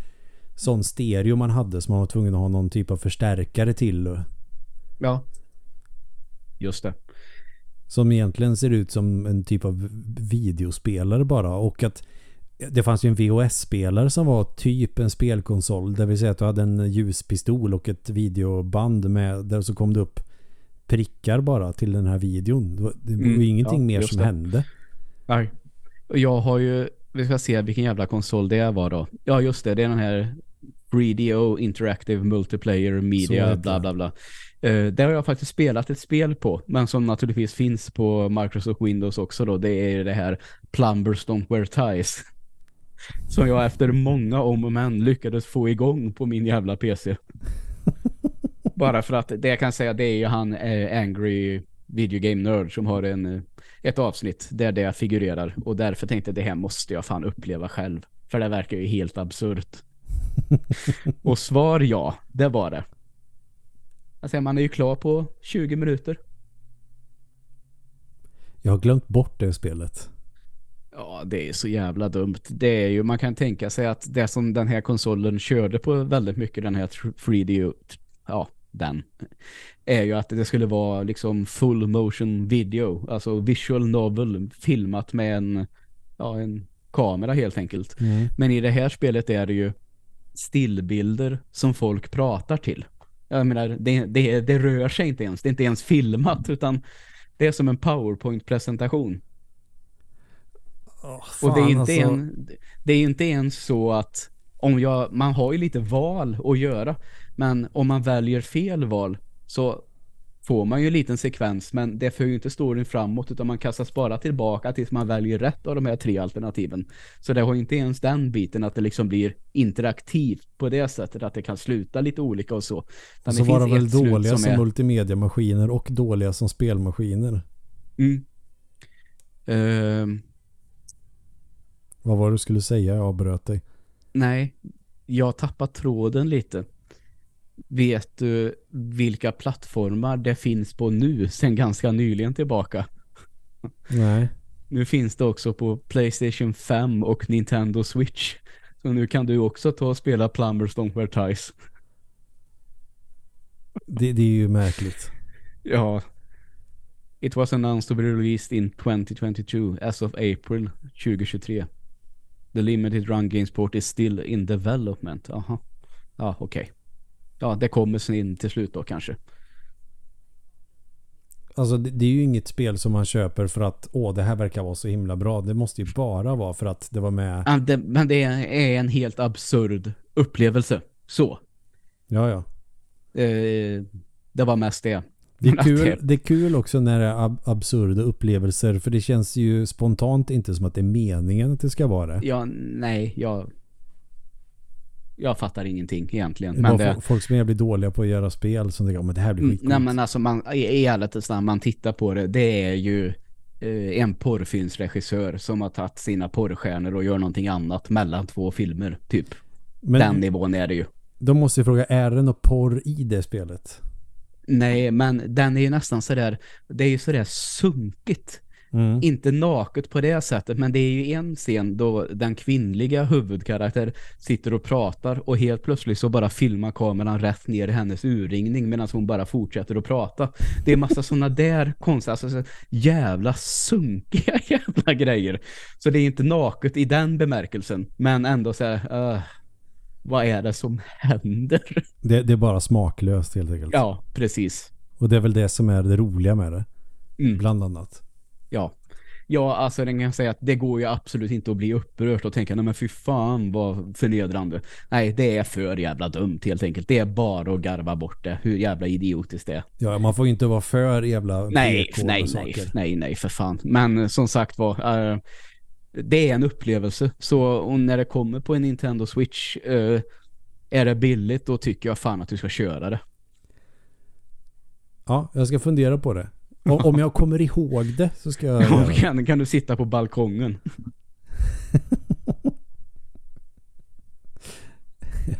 sån stereo man hade som man var tvungen att ha någon typ av förstärkare till. Ja. Just det. Som egentligen ser ut som en typ av videospelare bara. Och att det fanns ju en VHS-spelare som var typ en spelkonsol. Det vill säga att du hade en ljuspistol och ett videoband med där så kom det upp prickar bara till den här videon. Det var, det var Mm, ju ingenting ja, mer som det. hände. Nej. Jag har ju, vi ska se vilken jävla konsol det var då. Ja just det, det är den här 3DO Interactive Multiplayer Media bla det. bla bla. Uh, där har jag faktiskt spelat ett spel på, men som naturligtvis finns på Microsoft Windows också då. Det är det här Plumbers Don't Wear Ties. Som jag efter många om och men lyckades få igång på min jävla PC. Bara för att det jag kan säga det är ju han eh, Angry Video Game Nerd som har en, eh, ett avsnitt där det figurerar och därför tänkte jag det här måste jag fan uppleva själv. För det verkar ju helt absurt. och svar ja, det var det. Alltså man är ju klar på 20 minuter. Jag har glömt bort det spelet. Ja, det är så jävla dumt. Det är ju, man kan tänka sig att det som den här konsolen körde på väldigt mycket, den här 3D, ja, den, är ju att det skulle vara liksom full motion video, alltså visual novel, filmat med en, ja, en kamera helt enkelt. Mm. Men i det här spelet är det ju stillbilder som folk pratar till. Jag menar, det, det, det rör sig inte ens. Det är inte ens filmat utan det är som en PowerPoint-presentation. Oh, och det är, inte alltså. en, det är inte ens så att om jag, man har ju lite val att göra. Men om man väljer fel val så får man ju en liten sekvens men det för ju inte storyn framåt utan man kastas bara tillbaka tills man väljer rätt av de här tre alternativen. Så det har inte ens den biten att det liksom blir interaktivt på det sättet att det kan sluta lite olika och så. Utan så var de väl dåliga som, som är... multimediamaskiner och dåliga som spelmaskiner. Mm. Uh... Vad var det du skulle säga? Jag avbröt dig. Nej, jag tappat tråden lite. Vet du vilka plattformar det finns på nu sen ganska nyligen tillbaka? Nej. Nu finns det också på Playstation 5 och Nintendo Switch. Så nu kan du också ta och spela Plumbers Don't Wear Ties. Det, det är ju märkligt. Ja. It was announced to be released in 2022 as of April 2023. The limited run gamesport is still in development. Aha. Ja, okej. Okay ja, det kommer sen in till slut då kanske. Alltså det, det, är ju inget spel som man köper för att åh, det här verkar vara så himla bra. Det måste ju bara vara för att det var med... Ja, det, men det är en helt absurd upplevelse. Så. Ja, ja. Eh, det var mest det. Det är, kul, det är kul också när det är ab absurda upplevelser för det känns ju spontant inte som att det är meningen att det ska vara det. Ja, nej, jag jag fattar ingenting egentligen. Men det, folk som är jävligt dåliga på att göra spel som tänker, men det här blir skitcoolt. Nej men alltså man, i, ärlighetens man tittar på det, det är ju eh, en porrfilmsregissör som har tagit sina porrstjärnor och gör någonting annat mellan två filmer, typ. Men, Den nivån är det ju. Då måste jag fråga, är det något porr i det spelet? Nej, men den är ju nästan sådär, det är ju sådär sunkigt. Mm. Inte naket på det sättet, men det är ju en scen då den kvinnliga huvudkaraktär sitter och pratar och helt plötsligt så bara filmar kameran rätt ner i hennes urringning medan hon bara fortsätter att prata. Det är massa sådana där konstiga, alltså, jävla sunkiga jävla grejer. Så det är inte naket i den bemärkelsen, men ändå så här, uh, vad är det som händer? Det, det, är bara smaklöst helt enkelt. Ja, precis. Och det är väl det som är det roliga med det. Mm. Bland annat ja. Ja, alltså den kan säga att det går ju absolut inte att bli upprört och tänka, nej men fy fan vad förnedrande. Nej, det är för jävla dumt helt enkelt. Det är bara att garva bort det, hur jävla idiotiskt det är. Ja, man får ju inte vara för jävla Nej, nej, nej, nej, nej, för fan. Men som sagt var, uh, det är en upplevelse. Så när det kommer på en Nintendo Switch uh, är det billigt, då tycker jag fan att du ska köra det. Ja, jag ska fundera på det. Om jag kommer ihåg det så ska jag ja, kan, kan du sitta på balkongen?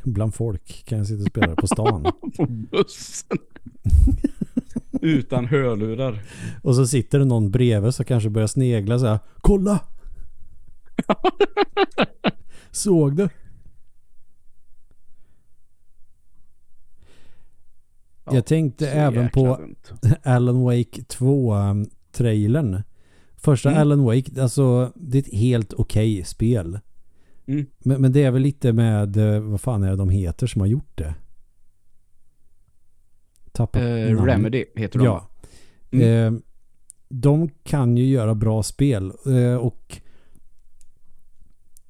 Bland folk kan jag sitta och spela på stan. på bussen. Utan hörlurar. Och så sitter det någon bredvid så kanske börjar snegla så här. Kolla! Såg du? jag tänkte även på dumt. Alan Wake 2-trailern. Um, Första mm. Alan Wake, alltså det är ett helt okej okay spel. Mm. Men, men, det är väl lite med, eh, vad fan är det de heter som har gjort det? Tappat uh, Remedy heter de. Ja. Mm. Eh, de kan ju göra bra spel eh, och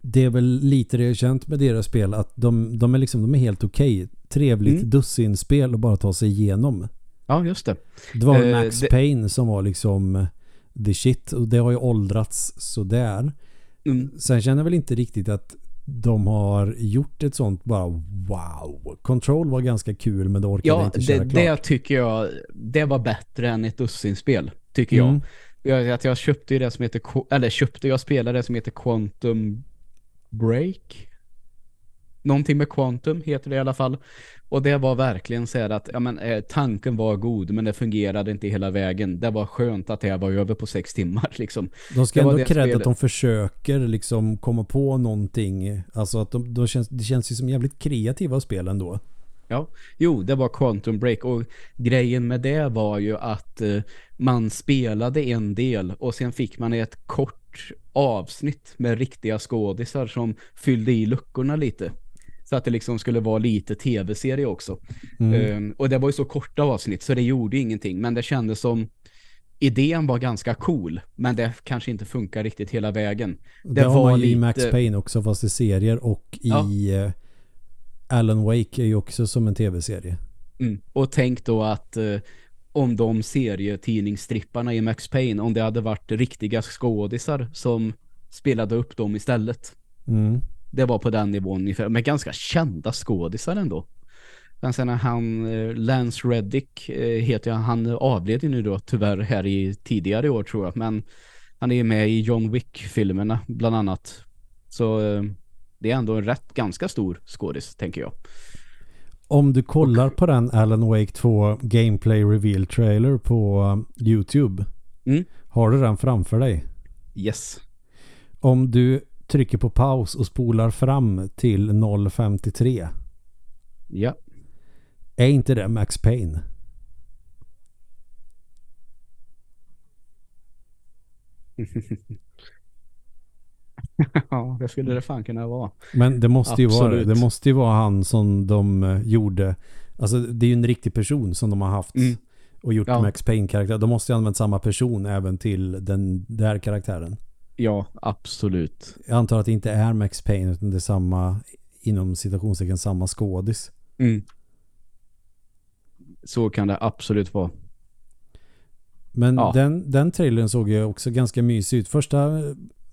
det är väl lite det jag känt med deras spel att de, de är liksom de är helt okej. Okay trevligt mm. dussinspel att bara ta sig igenom. Ja, just det. Det var uh, Max det... Payne som var liksom the shit och det har ju åldrats sådär. Mm. Sen känner jag väl inte riktigt att de har gjort ett sånt bara wow. Control var ganska kul men det orkade ja, inte köra det, klart. det tycker jag det var bättre än ett dussinspel tycker mm. jag. Jag, att jag köpte ju det som heter, eller köpte, jag spelade det som heter Quantum Break. Någonting med Quantum heter det i alla fall. Och det var verkligen så här att ja, men, eh, tanken var god men det fungerade inte hela vägen. Det var skönt att det var över på sex timmar. Liksom. De ska ändå kräda att de försöker liksom komma på någonting. Alltså att de, de känns, det känns ju som jävligt kreativa spel ändå. Ja, jo, det var Quantum Break och grejen med det var ju att eh, man spelade en del och sen fick man ett kort avsnitt med riktiga skådisar som fyllde i luckorna lite. Så att det liksom skulle vara lite tv-serie också. Mm. Um, och det var ju så korta avsnitt så det gjorde ingenting. Men det kändes som idén var ganska cool. Men det kanske inte funkar riktigt hela vägen. Det, det har man ju lite... i Max Payne också fast i serier och i ja. uh, Alan Wake är ju också som en tv-serie. Mm. Och tänk då att uh, om de serietidningsstripparna i Max Payne, om det hade varit riktiga skådisar som spelade upp dem istället. Mm. Det var på den nivån ungefär. Med ganska kända skådisar ändå. Men sen han, eh, Lance Reddick eh, heter han, han avled nu då tyvärr här i tidigare år tror jag. Men han är med i John Wick-filmerna bland annat. Så eh, det är ändå en rätt ganska stor skådis tänker jag. Om du kollar Och, på den Alan Wake 2 Gameplay Reveal Trailer på Youtube. Mm. Har du den framför dig? Yes. Om du trycker på paus och spolar fram till 0.53. Ja. Är inte det Max Payne? ja, det skulle det fan kunna vara. Men det måste ju vara det. måste ju vara han som de eh, gjorde. Alltså det är ju en riktig person som de har haft mm. och gjort ja. Max Payne-karaktär. De måste ju använt samma person även till den där karaktären. Ja, absolut. Jag antar att det inte är Max Payne utan det är samma, inom citationstecken, samma skådis. Mm. Så kan det absolut vara. Men ja. den, den trailern såg ju också ganska mysig ut. Första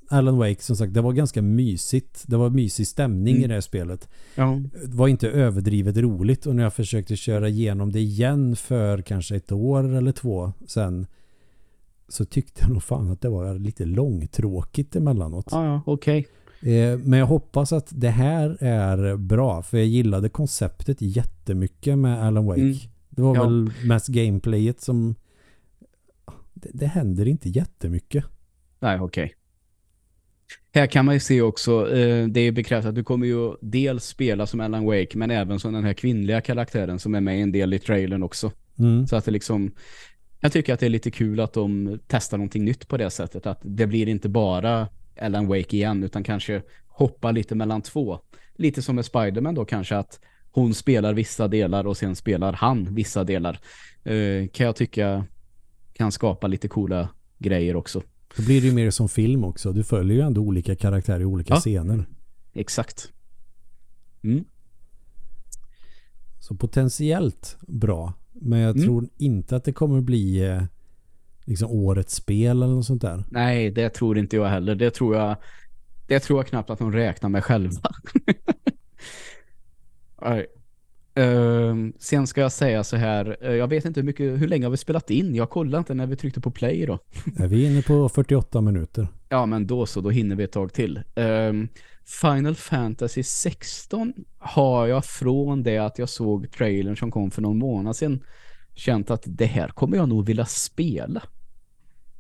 Alan Wake som sagt, det var ganska mysigt. Det var mysig stämning mm. i det här spelet. Ja. Det var inte överdrivet roligt och när jag försökte köra igenom det igen för kanske ett år eller två sen så tyckte jag nog fan att det var lite långtråkigt emellanåt. Ja, ja okej. Okay. Eh, men jag hoppas att det här är bra för jag gillade konceptet jättemycket med Alan Wake. Mm. Det var ja. väl mest gameplayet som det, det händer inte jättemycket. Nej, okej. Okay. Här kan man ju se också, eh, det är bekräftat att du kommer ju dels spela som Alan Wake men även som den här kvinnliga karaktären som är med en del i trailern också. Mm. Så att det liksom, jag tycker att det är lite kul att de testar någonting nytt på det sättet. Att det blir inte bara Alan Wake igen utan kanske hoppa lite mellan två. Lite som med Spiderman då kanske att hon spelar vissa delar och sen spelar han vissa delar. Eh, kan jag tycka kan skapa lite coola grejer också. Då blir det ju mer som film också. Du följer ju ändå olika karaktärer i olika ja, scener. Exakt. Mm. Så potentiellt bra. Men jag mm. tror inte att det kommer bli eh, liksom årets spel eller något sånt där. Nej, det tror inte jag heller. Det tror jag det tror jag knappt att de räknar med själva. Uh, sen ska jag säga så här, uh, jag vet inte hur mycket, hur länge har vi spelat in? Jag kollade inte när vi tryckte på play då. Är vi inne på 48 minuter? Ja, men då så, då hinner vi ett tag till. Uh, Final Fantasy 16 har jag från det att jag såg trailern som kom för någon månad sedan känt att det här kommer jag nog vilja spela.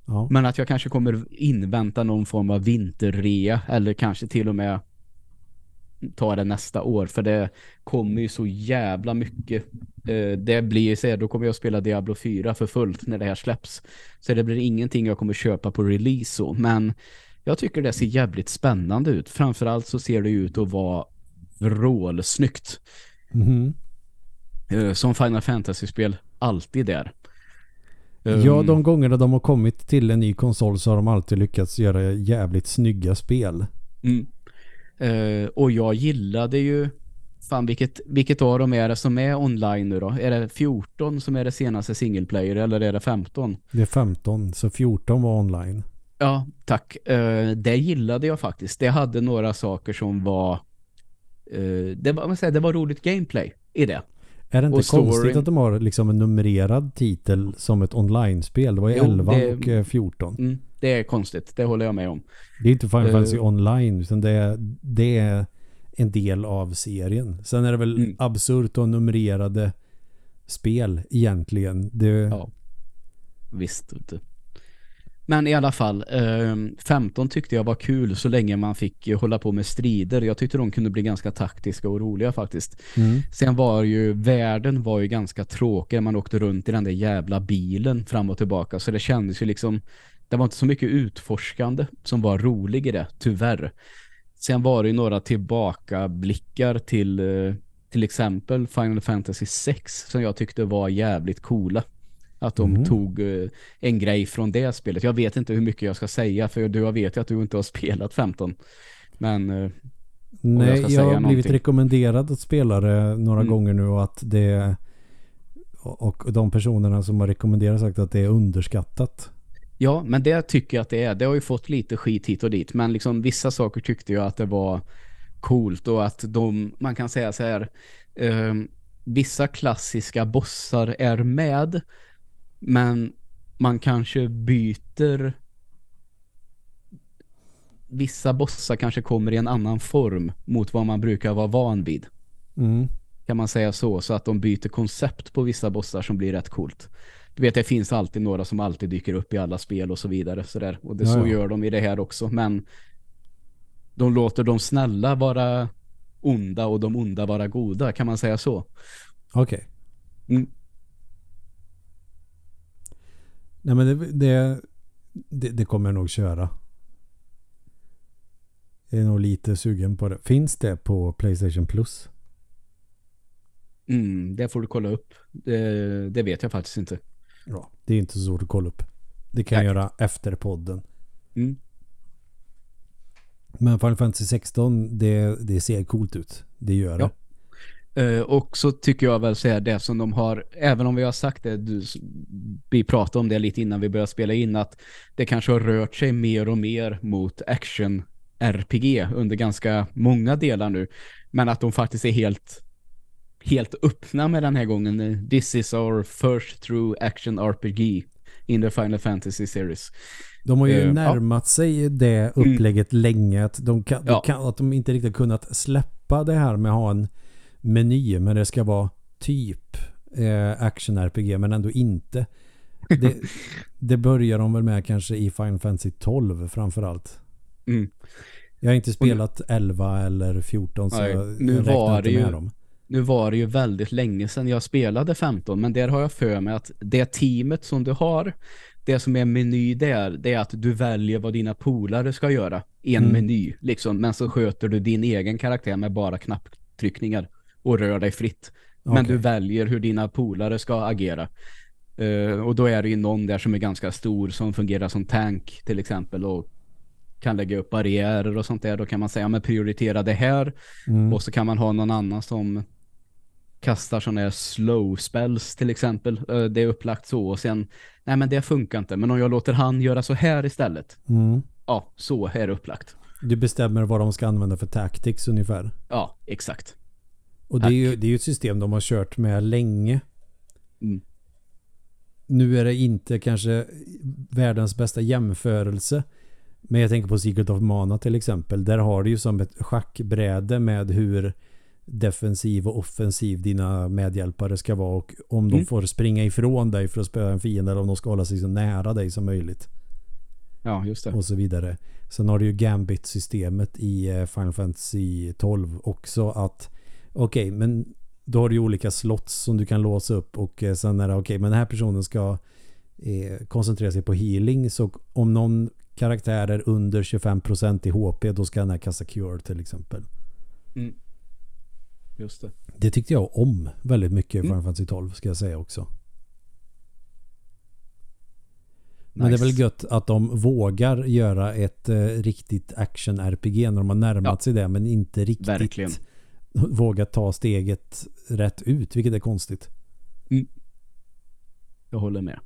Ja. Men att jag kanske kommer invänta någon form av vinterrea eller kanske till och med ta det nästa år för det kommer ju så jävla mycket. Eh, det blir så här, då kommer jag spela Diablo 4 för fullt när det här släpps. Så det blir ingenting jag kommer köpa på release så, men jag tycker det ser jävligt spännande ut. Framförallt så ser det ut att vara vrålsnyggt. Mm -hmm. som Final Fantasy-spel alltid där. Ja, de gångerna de har kommit till en ny konsol så har de alltid lyckats göra jävligt snygga spel. Mm. Uh, och jag gillade ju fan vilket, vilket av dem är det som är online nu då? Är det 14 som är det senaste single player eller är det 15? Det är 15, så 14 var online. Ja, tack. Uh, det gillade jag faktiskt. Det hade några saker som var uh, det var, säger, det var roligt gameplay i det. Är det inte Och storyn- konstigt att de har liksom en numrerad titel som ett online-spel? Det var ju Jo, 11 det- och eh, 14. Mm, det är konstigt, det håller jag med om. Det är inte Final Eh. Fantasy online utan det är, det är en del av serien. Sen är det väl Mm. absurt att ha numrerade spel egentligen. Det, Ja. Visst inte. Men i alla fall, eh, 15 tyckte jag var kul så länge man fick hålla på med strider. Jag tyckte de kunde bli ganska taktiska och roliga faktiskt. Mm. Sen var ju, världen var ju ganska tråkig. Man åkte runt i den där jävla bilen fram och tillbaka. Så det kändes ju liksom, det var inte så mycket utforskande som var rolig i det, tyvärr. Sen var det ju några tillbakablickar till eh, till exempel Final Fantasy 6 som jag tyckte var jävligt coola. Att de Mhm. tog eh, en grej från det spelet. Jag vet inte hur mycket jag ska säga för du jag vet ju att du inte har spelat 15. Men eh, Nej, jag jag, ska säga har blivit någonting. rekommenderad att spela det några Mm. gånger nu och att det och de personerna som har rekommenderat sagt att det är underskattat. Ja, men det tycker jag att det är. Det har ju fått lite skit hit och dit. Men liksom vissa saker tyckte jag att det var coolt och att de, man kan säga så här, eh, vissa klassiska bossar är med, men man kanske byter vissa bossar kanske kommer i en annan form mot vad man brukar vara van vid. Mm. Kan man säga så, så att de byter koncept på vissa bossar som blir rätt coolt. Du vet, det finns alltid några som alltid dyker upp i alla spel och så vidare. Så där. Och det, Ja, så ja. gör de i det här också. Men de låter de snälla vara onda och de onda vara goda. Kan man säga så? Okej. Mm. Nej men det, det, det, det kommer jag nog köra. Jag är nog lite sugen på det. Finns det på Playstation Plus? Mm, det får du kolla upp. Det, det vet jag faktiskt inte. Ja. Det är inte så svårt att kolla upp. Det kan jag Nej. göra efter podden. Mm. Men Final Fantasy 16 det, det ser coolt ut. Det gör det. Ja. Eh, och så tycker jag väl säga det som de har, även om vi har sagt det, du, vi pratade om det lite innan vi började spela in, att det kanske har rört sig mer och mer mot action RPG under ganska många delar nu. Men att de faktiskt är helt helt öppna med den här gången. This is our first true action RPG in the Final Fantasy series. De har ju ja. närmat sig det upplägget länge. Att de, kan, de Ja. kan, att de inte riktigt kunnat släppa det här med att ha en meny. Men det ska vara typ eh, action-RPG men ändå inte. Det, det börjar de väl med kanske i Final Fantasy 12 framförallt. Mm. Jag har inte spelat 11 eller 14 så Nej, jag, nu räknar var inte det ju- med dem. Nu var det ju väldigt länge sedan jag spelade 15 men där har jag för mig att det teamet som du har det som är meny där det är att du väljer vad dina polare ska göra i en Mm. meny liksom, men så sköter du din egen karaktär med bara knapptryckningar och rör dig fritt. Men Okej. du väljer hur dina polare ska agera. Eh, och då är det ju någon där som är ganska stor som fungerar som tank till exempel och kan lägga upp barriärer och sånt där. Då kan man säga, men prioritera det här Mm. och så kan man ha någon annan som kastar sådana här slow spells till exempel. Eh, Det är upplagt så och sen, nej men det funkar inte. Men om jag låter han göra så här istället. Mm. Ja, så är det upplagt. Du bestämmer vad de ska använda för tactics ungefär. Ja, exakt. Och det är, ju, det är ju ett system de har kört med länge. Mm. Nu är det inte kanske världens bästa jämförelse. Men jag tänker på Secret of Mana till exempel. Där har du ju som ett schackbräde med hur defensiv och offensiv dina medhjälpare ska vara och om de Mm. får springa ifrån dig för att spöa en fiende eller om de ska hålla sig så nära dig som möjligt Ja, just det. och så vidare. Sen har du ju Gambit-systemet i eh, Final Fantasy 12 också att okej, men då har du olika slots som du kan låsa upp och eh, sen är det okej, men den här personen ska eh, koncentrera sig på healing så om någon karaktär är under 25% i HP då ska den här kasta cure till exempel. Mm. Just det. Det tyckte jag om väldigt mycket i Mm. Final Fantasy 12 ska jag säga också. Men det är väl gött att de vågar göra ett eh, riktigt action-RPG när de har närmat Ja. sig det men inte riktigt Verkligen. Vågar ta steget rätt ut vilket är konstigt. Jag håller med.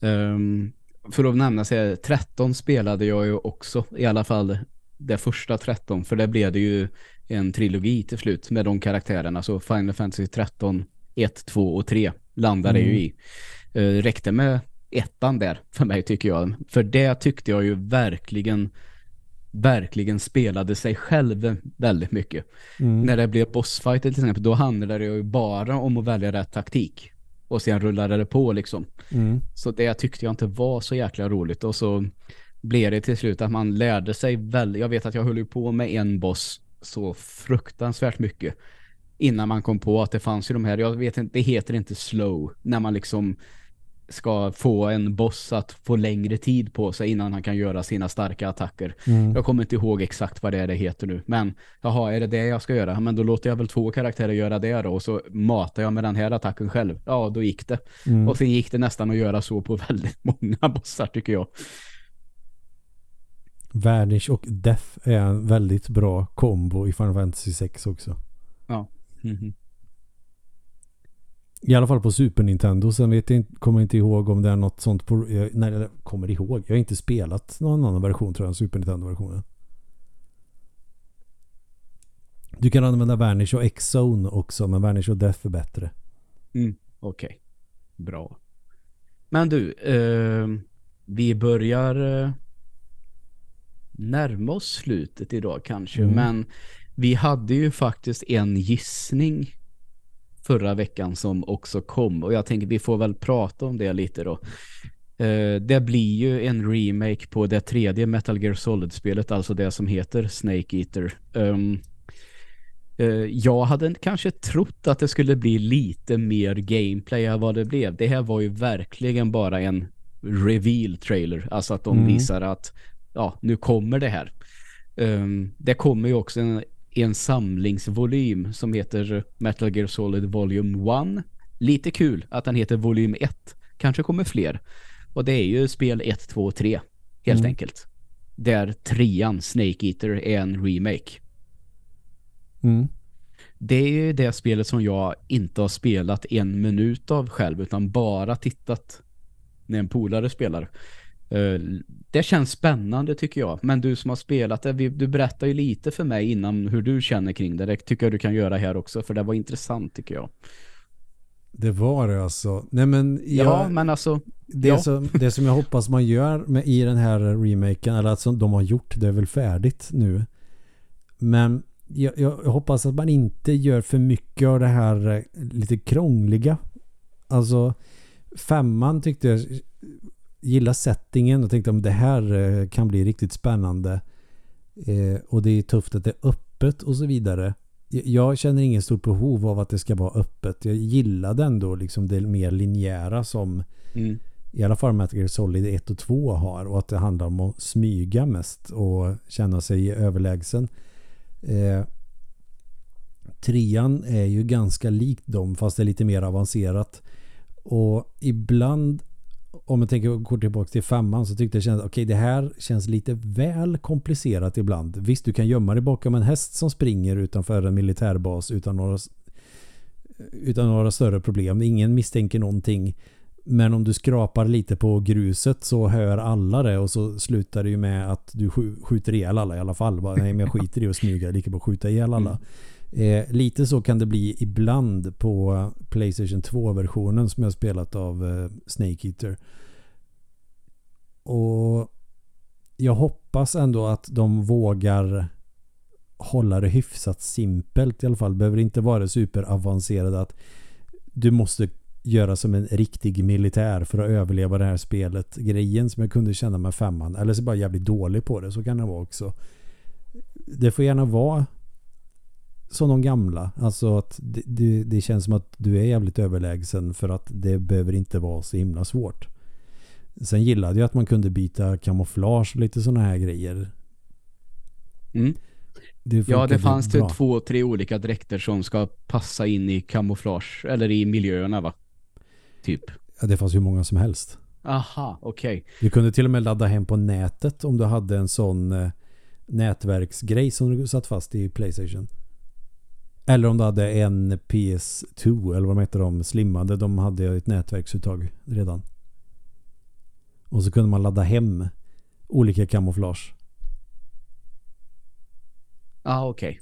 Ehm, för att nämna sig, 13 spelade jag ju också, i alla fall det första 13 för det blev det ju en trilogi till slut med de karaktärerna så Final Fantasy 13 1, 2 och 3 landade mm. ju i. Uh, räckte med ettan där för mig tycker jag. För det tyckte jag ju verkligen verkligen spelade sig själv väldigt mycket. Mm. När det blev bossfight till exempel, då handlade det ju bara om att välja rätt taktik. Och sen rullade det på liksom. Mm. Så det tyckte jag inte var så jäkla roligt. Och så blev det till slut att man lärde sig väldigt, jag vet att jag höll på med en boss så fruktansvärt mycket innan man kom på att det fanns ju de här, jag vet inte, det heter inte slow, när man liksom ska få en boss att få längre tid på sig innan han kan göra sina starka attacker. Mm. Jag kommer inte ihåg exakt vad det är det heter nu. Men jaha, är det det jag ska göra? Men då låter jag väl två karaktärer göra det då. Och så matar jag med den här attacken själv. Ja, då gick det. Mm. Och sen gick det nästan att göra så på väldigt många bossar tycker jag. Vanish och Death är en väldigt bra kombo i Final Fantasy 6 också. Ja. Mm -hmm. I alla fall på Super Nintendo. Sen vet jag, kommer jag inte ihåg om det är något sånt på... nej, jag kommer ihåg. Jag har inte spelat någon annan version tror jag än Super Nintendo-versionen. Du kan använda Vanish och X-Zone också, men Vanish och Death är bättre. Mm, okej. Okay. Bra. Men du, eh, vi börjar eh, närma oss slutet idag kanske, mm. men vi hade ju faktiskt en gissning förra veckan som också kom. Och jag tänker vi får väl prata om det lite då. Uh, det blir ju en remake på det tredje Metal Gear Solid-spelet, alltså det som heter Snake Eater. Um, uh, jag hade kanske trott att det skulle bli lite mer gameplay än vad det blev. Det här var ju verkligen bara en reveal-trailer. Alltså att de mm. visar att ja, nu kommer det här. Um, det kommer ju också en en samlingsvolym som heter Metal Gear Solid Volume 1. Lite kul att den heter Volym 1. Kanske kommer fler. Och det är ju spel 1, 2 3 helt mm. enkelt. Där trean Snake Eater är en remake. Mm. Det är ju det spelet som jag inte har spelat en minut av själv utan bara tittat när en polare spelar. Eh, det känns spännande tycker jag. Men du som har spelat det, du berättar ju lite för mig innan hur du känner kring det. Det tycker jag du kan göra här också, för det var intressant tycker jag. Det var det alltså. Nej men jag, ja, men alltså det, ja. som, det som jag hoppas man gör med, i den här remaken eller att som de har gjort, det är väl färdigt nu. Men jag, jag, hoppas att man inte gör för mycket av det här eh, lite krångliga. Alltså femman tyckte jag gillar settingen och tänkte om det här eh, kan bli riktigt spännande. Eh, och det är tufft att det är öppet och så vidare. Jag känner ingen stort behov av att det ska vara öppet. Jag gillade ändå liksom det mer linjära som mm. i alla fall Metal Gear Solid 1 och 2 har. Och att det handlar om att smyga mest och känna sig överlägsen. Eh, trean är ju ganska likt dem fast det är lite mer avancerat. Och ibland om jag tänker gå tillbaka till femman så tyckte jag att okej okay, det här känns lite väl komplicerat ibland. Visst du kan gömma dig bakom en häst som springer utanför en militärbas utan några utan några större problem. Ingen misstänker någonting. Men om du skrapar lite på gruset så hör alla det och så slutar det ju med att du skjuter ihjäl alla i alla fall. Nej men jag skiter i att smyga, lika bra att skjuta ihjäl alla. Mm. Eh, lite så kan det bli ibland på Playstation 2-versionen som jag spelat av eh, Snake Eater. Och jag hoppas ändå att de vågar hålla det hyfsat simpelt i alla fall. Behöver inte vara superavancerad att du måste göra som en riktig militär för att överleva det här spelet. Grejen som jag kunde känna med femman. Eller så bara jävligt dålig på det. Så kan det vara också. Det får gärna vara som de gamla. Alltså att det, det, det, känns som att du är jävligt överlägsen för att det behöver inte vara så himla svårt. Sen gillade jag att man kunde byta kamouflage och lite sådana här grejer. Mm. Det ja, det fanns det två, tre olika dräkter som ska passa in i kamouflage eller i miljöerna va? Typ. Ja, det fanns ju många som helst. Aha, okej. Okay. Du kunde till och med ladda hem på nätet om du hade en sån eh, nätverksgrej som du satt fast i Playstation. Eller om du hade en PS2 eller vad de heter de slimmade. De hade ett nätverksuttag redan. Och så kunde man ladda hem olika kamouflage. Ja, ah, okej. Okay.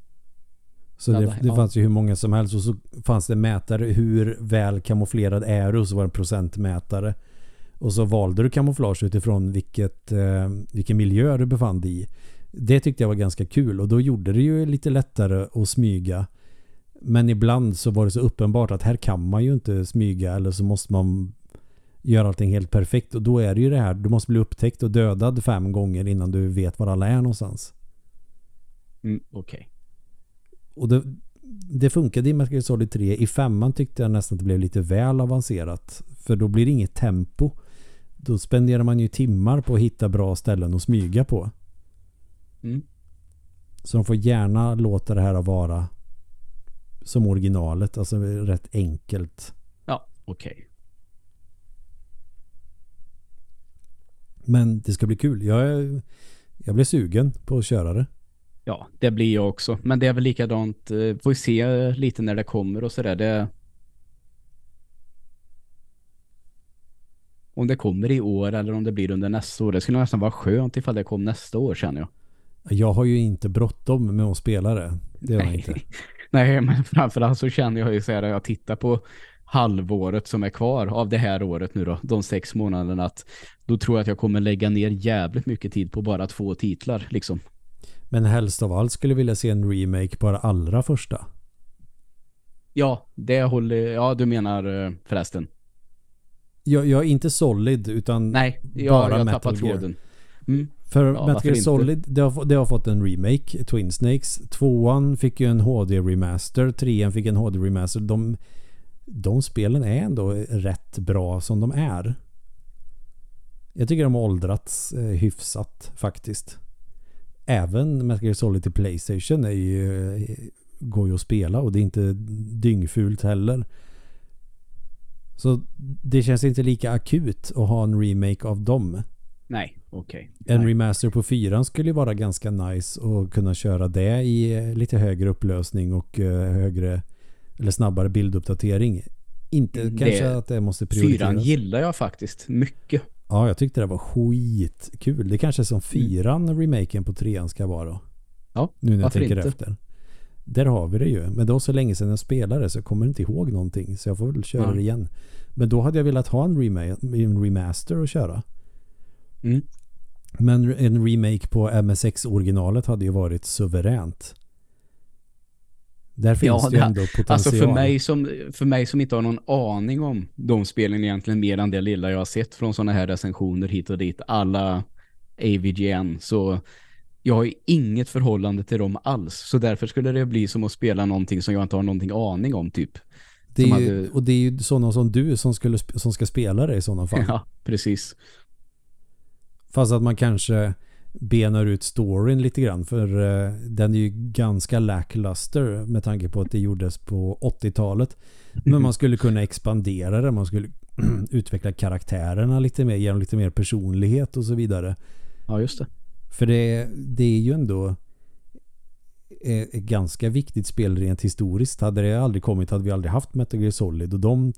Så det, det fanns ju hur många som helst och så fanns det mätare hur väl kamouflerad är du och så var det en procentmätare. Och så valde du kamouflage utifrån vilket, eh, vilken miljö du befann dig i. Det tyckte jag var ganska kul och då gjorde det ju lite lättare att smyga. Men ibland så var det så uppenbart att här kan man ju inte smyga eller så måste man göra allting helt perfekt och då är det ju det här, du måste bli upptäckt och dödad fem gånger innan du vet var alla är någonstans. Mm, Okej. Okay. Och det, det funkade i Metal Solid 3. I femman tyckte jag nästan att det blev lite väl avancerat. För då blir det inget tempo. Då spenderar man ju timmar på att hitta bra ställen att smyga på. Mm. Så de får gärna låta det här vara som originalet. Alltså rätt enkelt. Ja, okej. Okay. Men det ska bli kul. Jag, jag blir sugen på att köra det. Ja, det blir jag också. Men det är väl likadant. Eh, får vi se lite när det kommer och sådär. Det... Om det kommer i år eller om det blir under nästa år. Det skulle nästan vara skönt ifall det kom nästa år känner jag. Jag har ju inte bråttom med att spela det. Det har jag inte. Nej, men framförallt så känner jag ju så här att jag tittar på halvåret som är kvar av det här året nu då, de sex månaderna att då tror jag att jag kommer lägga ner jävligt mycket tid på bara två titlar liksom. Men helst av allt skulle vilja se en remake på det allra första. Ja, det håller... Ja, du menar eh, förresten. Jag, jag är inte Solid utan Nej, jag, bara jag Metal Gear. Tråden. Mm. För ja, Metal Gear Solid, det har, det har fått en remake, Twin Snakes. Tvåan fick ju en HD-remaster, trean fick en HD-remaster. De, de spelen är ändå rätt bra som de är. Jag tycker de har åldrats eh, hyfsat faktiskt även Metal Gear Solid till Playstation är ju, går ju att spela och det är inte dyngfult heller. Så det känns inte lika akut att ha en remake av dem. Nej. Okay. En remaster på fyran skulle ju vara ganska nice att kunna köra det i lite högre upplösning och eh, högre eller snabbare bilduppdatering. Inte det, kanske att det måste prioriteras. Fyran gillar jag faktiskt mycket. Ja, jag tyckte det var skitkul. Det kanske är som fyran mm. remaken på trean ska vara. Ja, Nu när jag tänker inte? efter. Där har vi det ju. Men det var så länge sedan jag spelade så jag kommer inte ihåg någonting. Så jag får väl köra ja. det igen. Men då hade jag velat ha en remaster att köra. Mm. Men en remake på MSX-originalet hade ju varit suveränt. Där finns ja, det ju ändå potential. Alltså för mig, som, för mig som inte har någon aning om de spelen egentligen mer än det lilla jag har sett från sådana här recensioner hit och dit. Alla AVGN. Så jag har ju inget förhållande till dem alls. Så därför skulle det bli som att spela någonting som jag inte har någonting aning om typ. Det är ju, hade... Och det är ju sådana som du som, skulle, som ska spela det i sådana fall. Ja, precis. Fast att man kanske benar ut storyn lite grann för uh, den är ju ganska lackluster med tanke på att det gjordes på 80-talet. Men man skulle kunna expandera det, man skulle utveckla karaktärerna lite mer, ge dem lite mer personlighet och så vidare. Ja, just det. För det, det är ju ändå eh, ett ganska viktigt spel rent historiskt. Hade det aldrig kommit hade vi aldrig haft Metal Gear Solid och de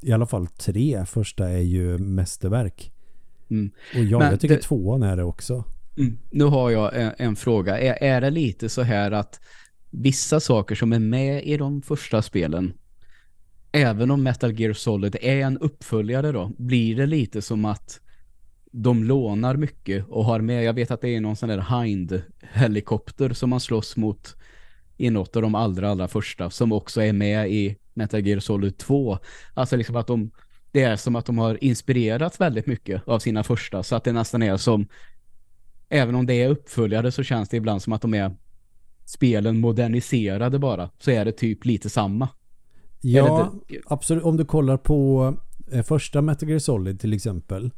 i alla fall tre första är ju mästerverk. Mm. Och ja, Men jag tycker det... tvåan är det också. Mm. Nu har jag en, en fråga. Är, är det lite så här att vissa saker som är med i de första spelen även om Metal Gear Solid är en uppföljare då, blir det lite som att de lånar mycket och har med, jag vet att det är någon sån där Hind-helikopter som man slåss mot i något av de allra, allra första som också är med i Metal Gear Solid 2. Alltså liksom att de, det är som att de har inspirerats väldigt mycket av sina första så att det nästan är som även om det är uppföljare så känns det ibland som att de är spelen moderniserade bara. Så är det typ lite samma. Ja, absolut. Om du kollar på eh, första Metal Gear Solid till exempel.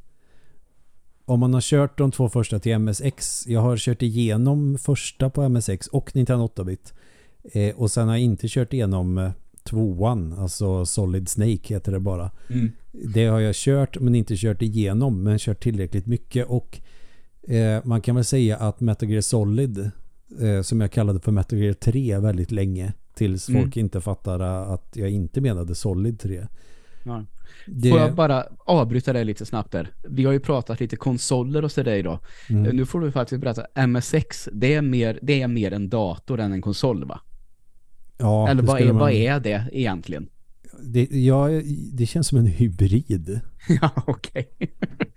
Om man har kört de två första till MSX. Jag har kört igenom första på MSX och Nintendo 8-bit. Eh, och sen har jag inte kört igenom eh, tvåan, alltså Solid Snake heter det bara. Mm. Det har jag kört men inte kört igenom men kört tillräckligt mycket och Eh, man kan väl säga att Metal Gear Solid eh, som jag kallade för Metal Gear 3 väldigt länge tills mm. folk inte fattade att jag inte menade Solid 3 Ja. Det, Får jag bara avbryta dig lite snabbt där? Vi har ju pratat lite konsoler och så där idag. Mm. Nu får du faktiskt berätta. MSX, det är mer, det är mer en dator än en konsol va? ja, Eller vad är, man- vad är det egentligen? Det, ja, det känns som en hybrid. ja, okej.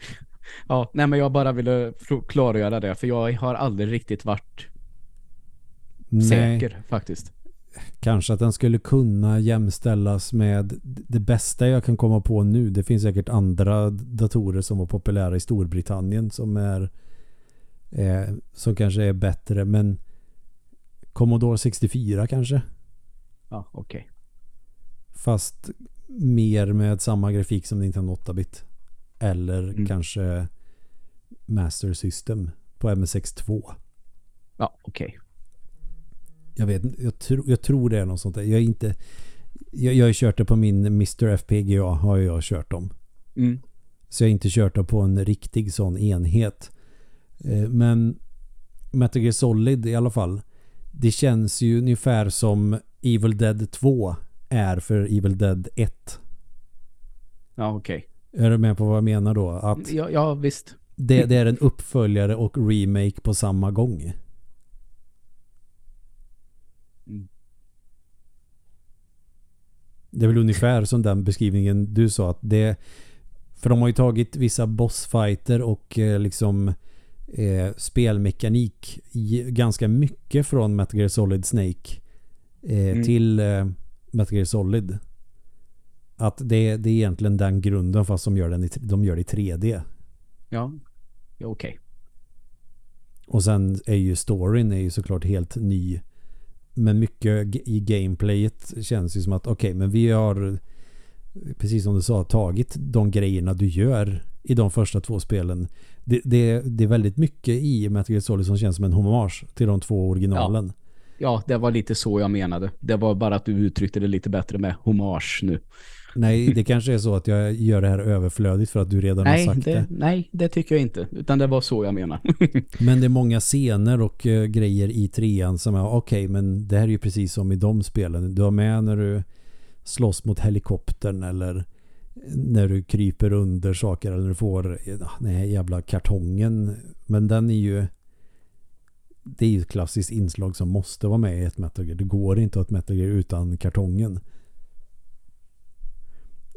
ja, nej men jag bara ville klargöra det. För jag har aldrig riktigt varit Nej, säker faktiskt. kanske att den skulle kunna jämställas med det bästa jag kan komma på nu. Det finns säkert andra datorer som var populära i Storbritannien som är eh, som kanske är bättre men Commodore 64 kanske Ja, okej. Fast mer med samma grafik som Nintendo 8-bit eller Mm. kanske Master System på MSX2 Ja, okej. Jag vet jag, tro, jag tror det är något sånt där. Jag är inte jag, jag har kört det på min Mr. FPGA har jag kört dem. Mm. Så jag har inte kört det på en riktig sån enhet. Eh, Men Metal Gear Solid i alla fall. Det känns ju ungefär som Evil Dead 2 är för Evil Dead 1. Ja, okej. Är du med på vad jag menar då? Att Ja, ja, visst. det, det är en uppföljare och remake på samma gång. Mm. Det är väl ungefär som den beskrivningen du sa att det för de har ju tagit vissa bossfighter och eh, liksom eh, spelmekanik i, ganska mycket från Metal Gear Solid Snake eh, Mm. till eh, Metal Gear Solid. Att det, det är egentligen den grunden fast de gör, den i, de gör det i 3D. Ja, ja okej. Och sen är ju storyn är ju såklart helt ny. Men mycket i gameplayet känns ju som att okej, men vi har precis som du sa tagit de grejerna du gör i de första två spelen. Det, det, det är väldigt mycket i Metal Gear Solid som känns som en hommage till de två originalen. Ja, det var lite så jag menade. Det var bara att du uttryckte det lite bättre med hommage nu. Nej, det kanske är så att jag gör det här överflödigt för att du redan Nej har sagt det, det. nej, det tycker jag inte. Utan det var så jag menar. Men det är många scener och eh, grejer i trean som är okej, men det här är ju precis som i de spelen. Du har med när du slåss mot helikoptern eller när du kryper under saker eller när du får eh, den här jävla kartongen. Men den är ju det är ju ett klassiskt inslag som måste vara med i ett Metal Gear. Det går inte att ha ett Metal Gear utan kartongen.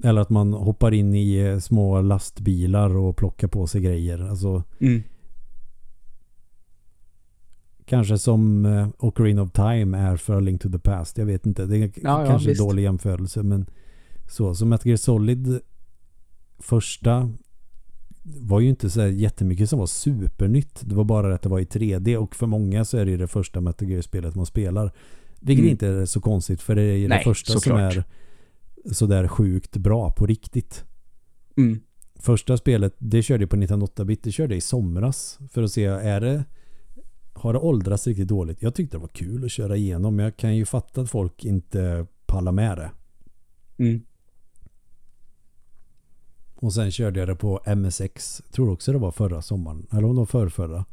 Eller att man hoppar in i eh, små lastbilar och plockar på sig grejer. Alltså Mm. Kanske som eh, Ocarina of Time är för A Link to the Past. Jag vet inte. Det är Ja, ja, kanske en visst. dålig jämförelse. Men så. Så Metal Gear Solid första var ju inte så här jättemycket som var supernytt. Det var bara att det var i 3D och för många så är det ju det första Metal Gear-spelet man spelar. Vilket Mm. inte är så konstigt för det är ju Nej, det första såklart. som är sådär sjukt bra på riktigt. Mm. Första spelet, det körde jag på 1908-bit. Det körde jag i somras för att se, är det har det åldrats riktigt dåligt? Jag tyckte det var kul att köra igenom men jag kan ju fatta att folk inte pallar med det. Mm. Och sen körde jag det på MSX. Tror också det var förra sommaren. Eller om det var förra, förra.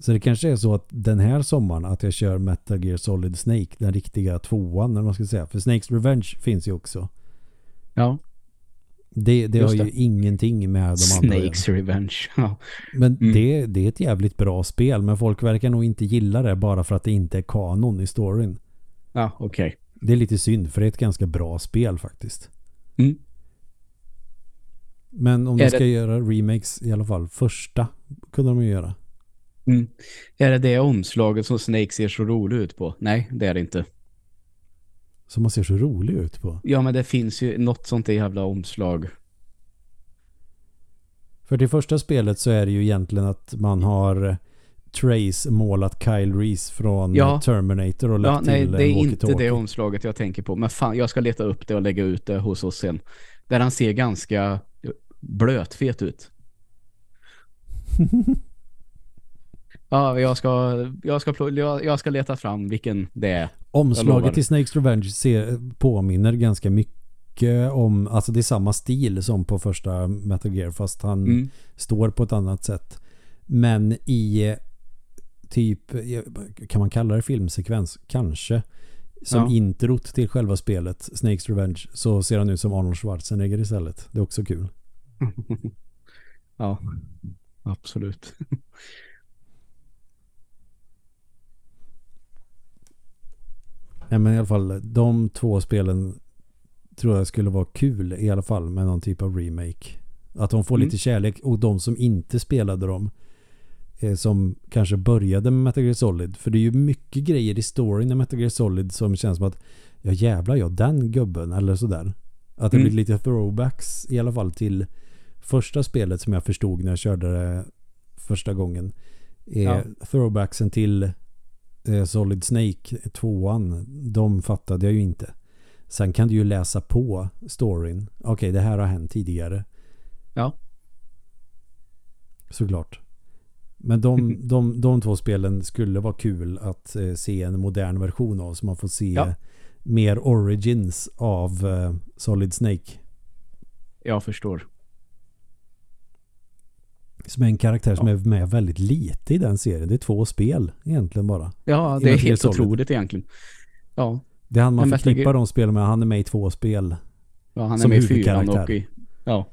Så det kanske är så att den här sommaren att jag kör Metal Gear Solid Snake. Den riktiga tvåan eller vad man ska säga. För Snakes Revenge finns ju också. Ja, Det, det har ju det. ingenting med de andra att göra. Snakes Revenge. Ja. Men Mm. det, det är ett jävligt bra spel. Men folk verkar nog inte gilla det bara för att det inte är kanon i storyn. Ja, okej. Det är lite synd för det är ett ganska bra spel faktiskt. Mm. Men om de Är ska det- göra remakes i alla fall. Första kunde de ju göra. Mm. Är det det omslaget som Snake ser så rolig ut på? Nej, det är det inte. Som man ser så rolig ut på. Ja, men det finns ju något sånt där jävla omslag. För till första spelet så är det ju egentligen att man har Trace målat Kyle Reese från Ja. Terminator och lagt Ja, nej, till det är eh, inte walkie-talkie. det omslaget jag tänker på. Men fan, jag ska leta upp det och lägga ut det hos oss sen. Där han ser ganska blötfet ut. Ja, jag ska, jag, ska, jag, jag ska leta fram vilken det är. Omslaget till Snakes Revenge ser, påminner ganska mycket om, alltså det är samma stil som på första Metal Gear fast han Mm. står på ett annat sätt. Men i typ, kan man kalla det filmsekvens? Kanske. som Ja. introt till själva spelet, Snakes Revenge, så ser han ut som Arnold Schwarzenegger istället. Det är också kul. ja, absolut. Nej men i alla fall, de två spelen tror jag skulle vara kul i alla fall med någon typ av remake. Att de får Mm. lite kärlek och de som inte spelade dem eh, som kanske började med Metal Gear Solid. För det är ju mycket grejer i storyn i Metal Gear Solid som känns som att ja jävlar ja, den gubben eller sådär. Att det Mm. blir lite throwbacks i alla fall till första spelet som jag förstod när jag körde det första gången. Eh, Ja. Throwbacksen till eh, Solid Snake, tvåan, de fattade jag ju inte. Sen kan du ju läsa på storyn. Okej, det här har hänt tidigare. Ja. Såklart. Men de, de, de två spelen skulle vara kul att eh, se en modern version av. Så man får se Ja. mer origins av eh, Solid Snake. Jag förstår. Som är en karaktär som Ja. är med väldigt lite i den serien. Det är två spel egentligen bara. Ja, det är helt Solid. otroligt egentligen. Ja, Det är han man förknippar de spelen med. Han är med i två spel. ja han är Som med i fyran och i... Ja.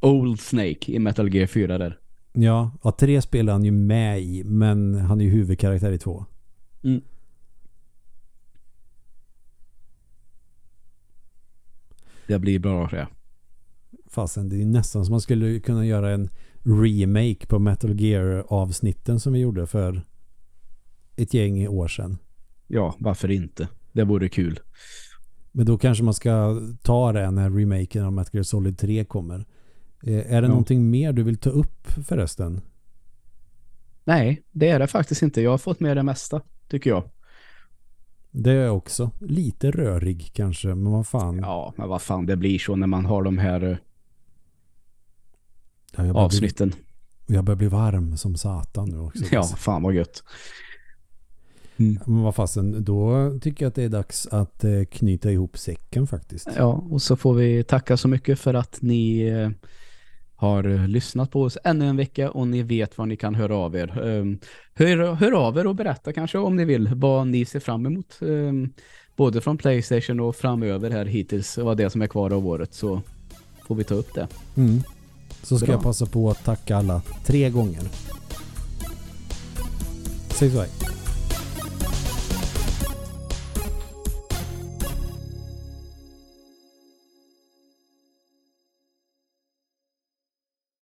Old Snake i Metal Gear 4 där. Ja, ja, tre spel är han ju med i. Men han är ju huvudkaraktär i två. Mm. Det blir bra det. Fasen, det är nästan som man skulle kunna göra en remake på Metal Gear avsnitten som vi gjorde för ett gäng år sedan. Ja, varför inte? Det vore kul. Men då kanske man ska ta det när remaken av Metal Gear Solid 3 kommer. Eh, Är det Ja. någonting mer du vill ta upp förresten? Nej, det är det faktiskt inte. Jag har fått med det mesta, tycker jag. Det är jag också. Lite rörig kanske, men vad fan. Ja, men vad fan, det blir så när man har de här eh, Ja, jag, börjar bli, avsnitten. jag börjar bli varm som satan nu också. Ja, fan vad gött. Mm. Men vad fasen, då tycker jag att det är dags att eh, knyta ihop säcken faktiskt. Ja, och så får vi tacka så mycket för att ni eh, har eh, lyssnat på oss ännu en vecka och ni vet var ni kan höra av er. Um, hör, hör av er och berätta kanske om ni vill vad ni ser fram emot. Um, både från Playstation och framöver här hittills vad det som är kvar av året så får vi ta upp det. Mm. Så ska Bra. jag passa på att tacka alla tre gånger. Säg så här.